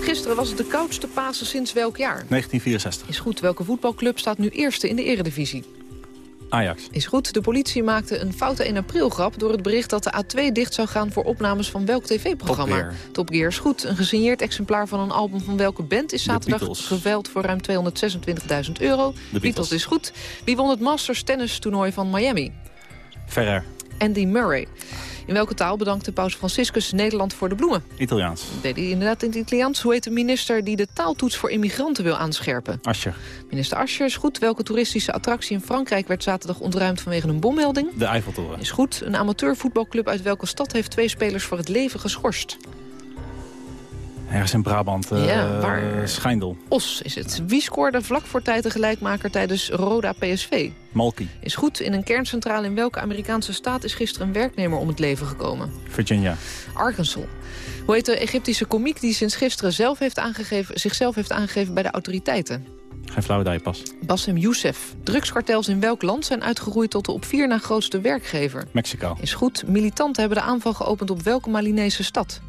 Gisteren was het de koudste Pasen sinds welk jaar? 1964. Is goed. Welke voetbalclub staat nu eerste in de eredivisie? Ajax. Is goed. De politie maakte een foute 1 april grap... door het bericht dat de A2 dicht zou gaan voor opnames van welk tv-programma? Top Gear. Top Gear is goed. Een gesigneerd exemplaar van een album van welke band is zaterdag geveild voor ruim 226.000 euro? De Beatles is goed. Wie won het Masters tennis toernooi van Miami? Ferrer. Andy Murray. In welke taal bedankte paus Franciscus Nederland voor de bloemen? Italiaans. Deed hij inderdaad in het Italiaans. Hoe heet de minister die de taaltoets voor immigranten wil aanscherpen? Ascher. Minister Ascher is goed. Welke toeristische attractie in Frankrijk werd zaterdag ontruimd vanwege een bommelding? De Eiffeltoren. Is goed. Een amateurvoetbalclub uit welke stad heeft twee spelers voor het leven geschorst? Ergens in Brabant, uh, ja, waar... Schijndel. Os is het. Wie scoorde vlak voor tijd de gelijkmaker tijdens Roda PSV? Malky. Is goed. In een kerncentrale in welke Amerikaanse staat is gisteren een werknemer om het leven gekomen? Virginia. Arkansas. Hoe heet de Egyptische komiek die sinds gisteren zelf heeft aangegeven, zichzelf heeft aangegeven bij de autoriteiten? Geen flauw pas. Bassem Youssef. Drugskartels in welk land zijn uitgegroeid tot de op vier na grootste werkgever? Mexico. Is goed. Militanten hebben de aanval geopend op welke Malinese stad?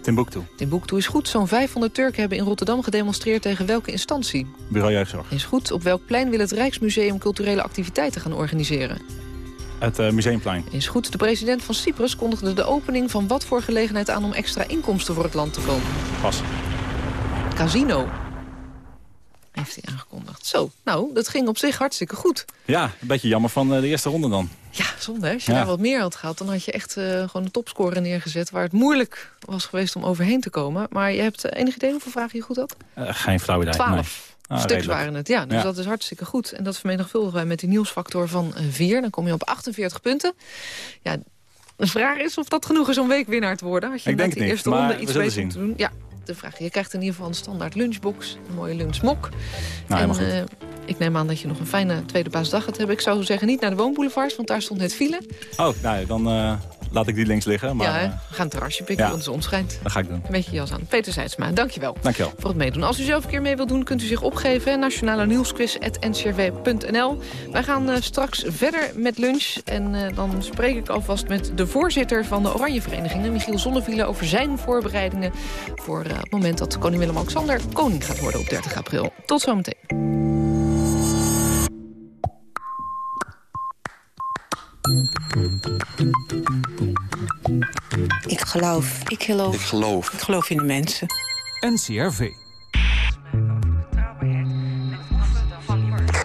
Timbuktu. Timbuktu is goed. Zo'n 500 Turken hebben in Rotterdam gedemonstreerd tegen welke instantie? Bureau Jeugdzorg. Is goed. Op welk plein wil het Rijksmuseum culturele activiteiten gaan organiseren? Het uh, Museumplein. Is goed. De president van Cyprus kondigde de opening van wat voor gelegenheid aan om extra inkomsten voor het land te komen? Pas. Casino. Heeft hij aangekondigd. Zo, nou, dat ging op zich hartstikke goed. Ja, een beetje jammer van uh, de eerste ronde dan. Ja, zonde. hè? Als je Ja. daar wat meer had gehad, dan had je echt uh, gewoon een topscore neergezet... waar het moeilijk was geweest om overheen te komen. Maar je hebt uh, enig idee hoeveel vragen je goed had? Uh, geen flauw idee. Twaalf. Nee. Ah, Stuks redelijk. waren het, ja. Dus Ja. dat is hartstikke goed. En dat vermenigvuldigen wij met die nieuwsfactor van 4. Dan kom je op 48 punten. Ja, de vraag is of dat genoeg is om weekwinnaar te worden. Had je Ik denk die eerste ronde we iets zullen beter zien. moeten doen. Ja, de vraag. Je krijgt in ieder geval een standaard lunchbox. Een mooie lunchmok. Nou, en eh, Ik neem aan dat je nog een fijne tweede paasdag gaat hebben. Ik zou zeggen niet naar de woonboulevard, want daar stond net file. Oh, nou, dan uh, laat ik die links liggen. Maar, ja, uh, we gaan een terrasje pikken, want de zon schijnt. Dat ga ik doen. Een beetje jas aan. Peter Seidsma, dankjewel. Dankjewel. Voor het meedoen. Als u zelf een keer mee wilt doen, kunt u zich opgeven. Nationale Nieuwsquiz.ncrw.nl Wij gaan uh, straks verder met lunch. En uh, dan spreek ik alvast met de voorzitter van de Oranje Verenigingen... Michiel Zonnevielen, over zijn voorbereidingen... voor het moment dat koning Willem-Alexander koning gaat worden op 30 april. Tot zometeen. Ik geloof. Ik geloof. Ik geloof. Ik geloof in de mensen. NCRV.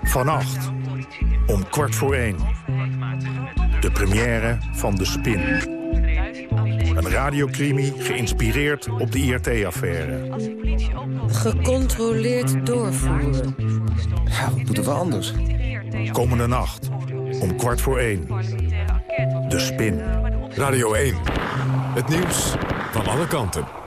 Vannacht. Om kwart voor één. De première van De Spin. Een radiocrimi geïnspireerd op de IRT-affaire. Gecontroleerd doorvoeren. Ja, wat moeten we anders? Komende nacht. Om kwart voor één. De Spin. Radio 1. Het nieuws van alle kanten.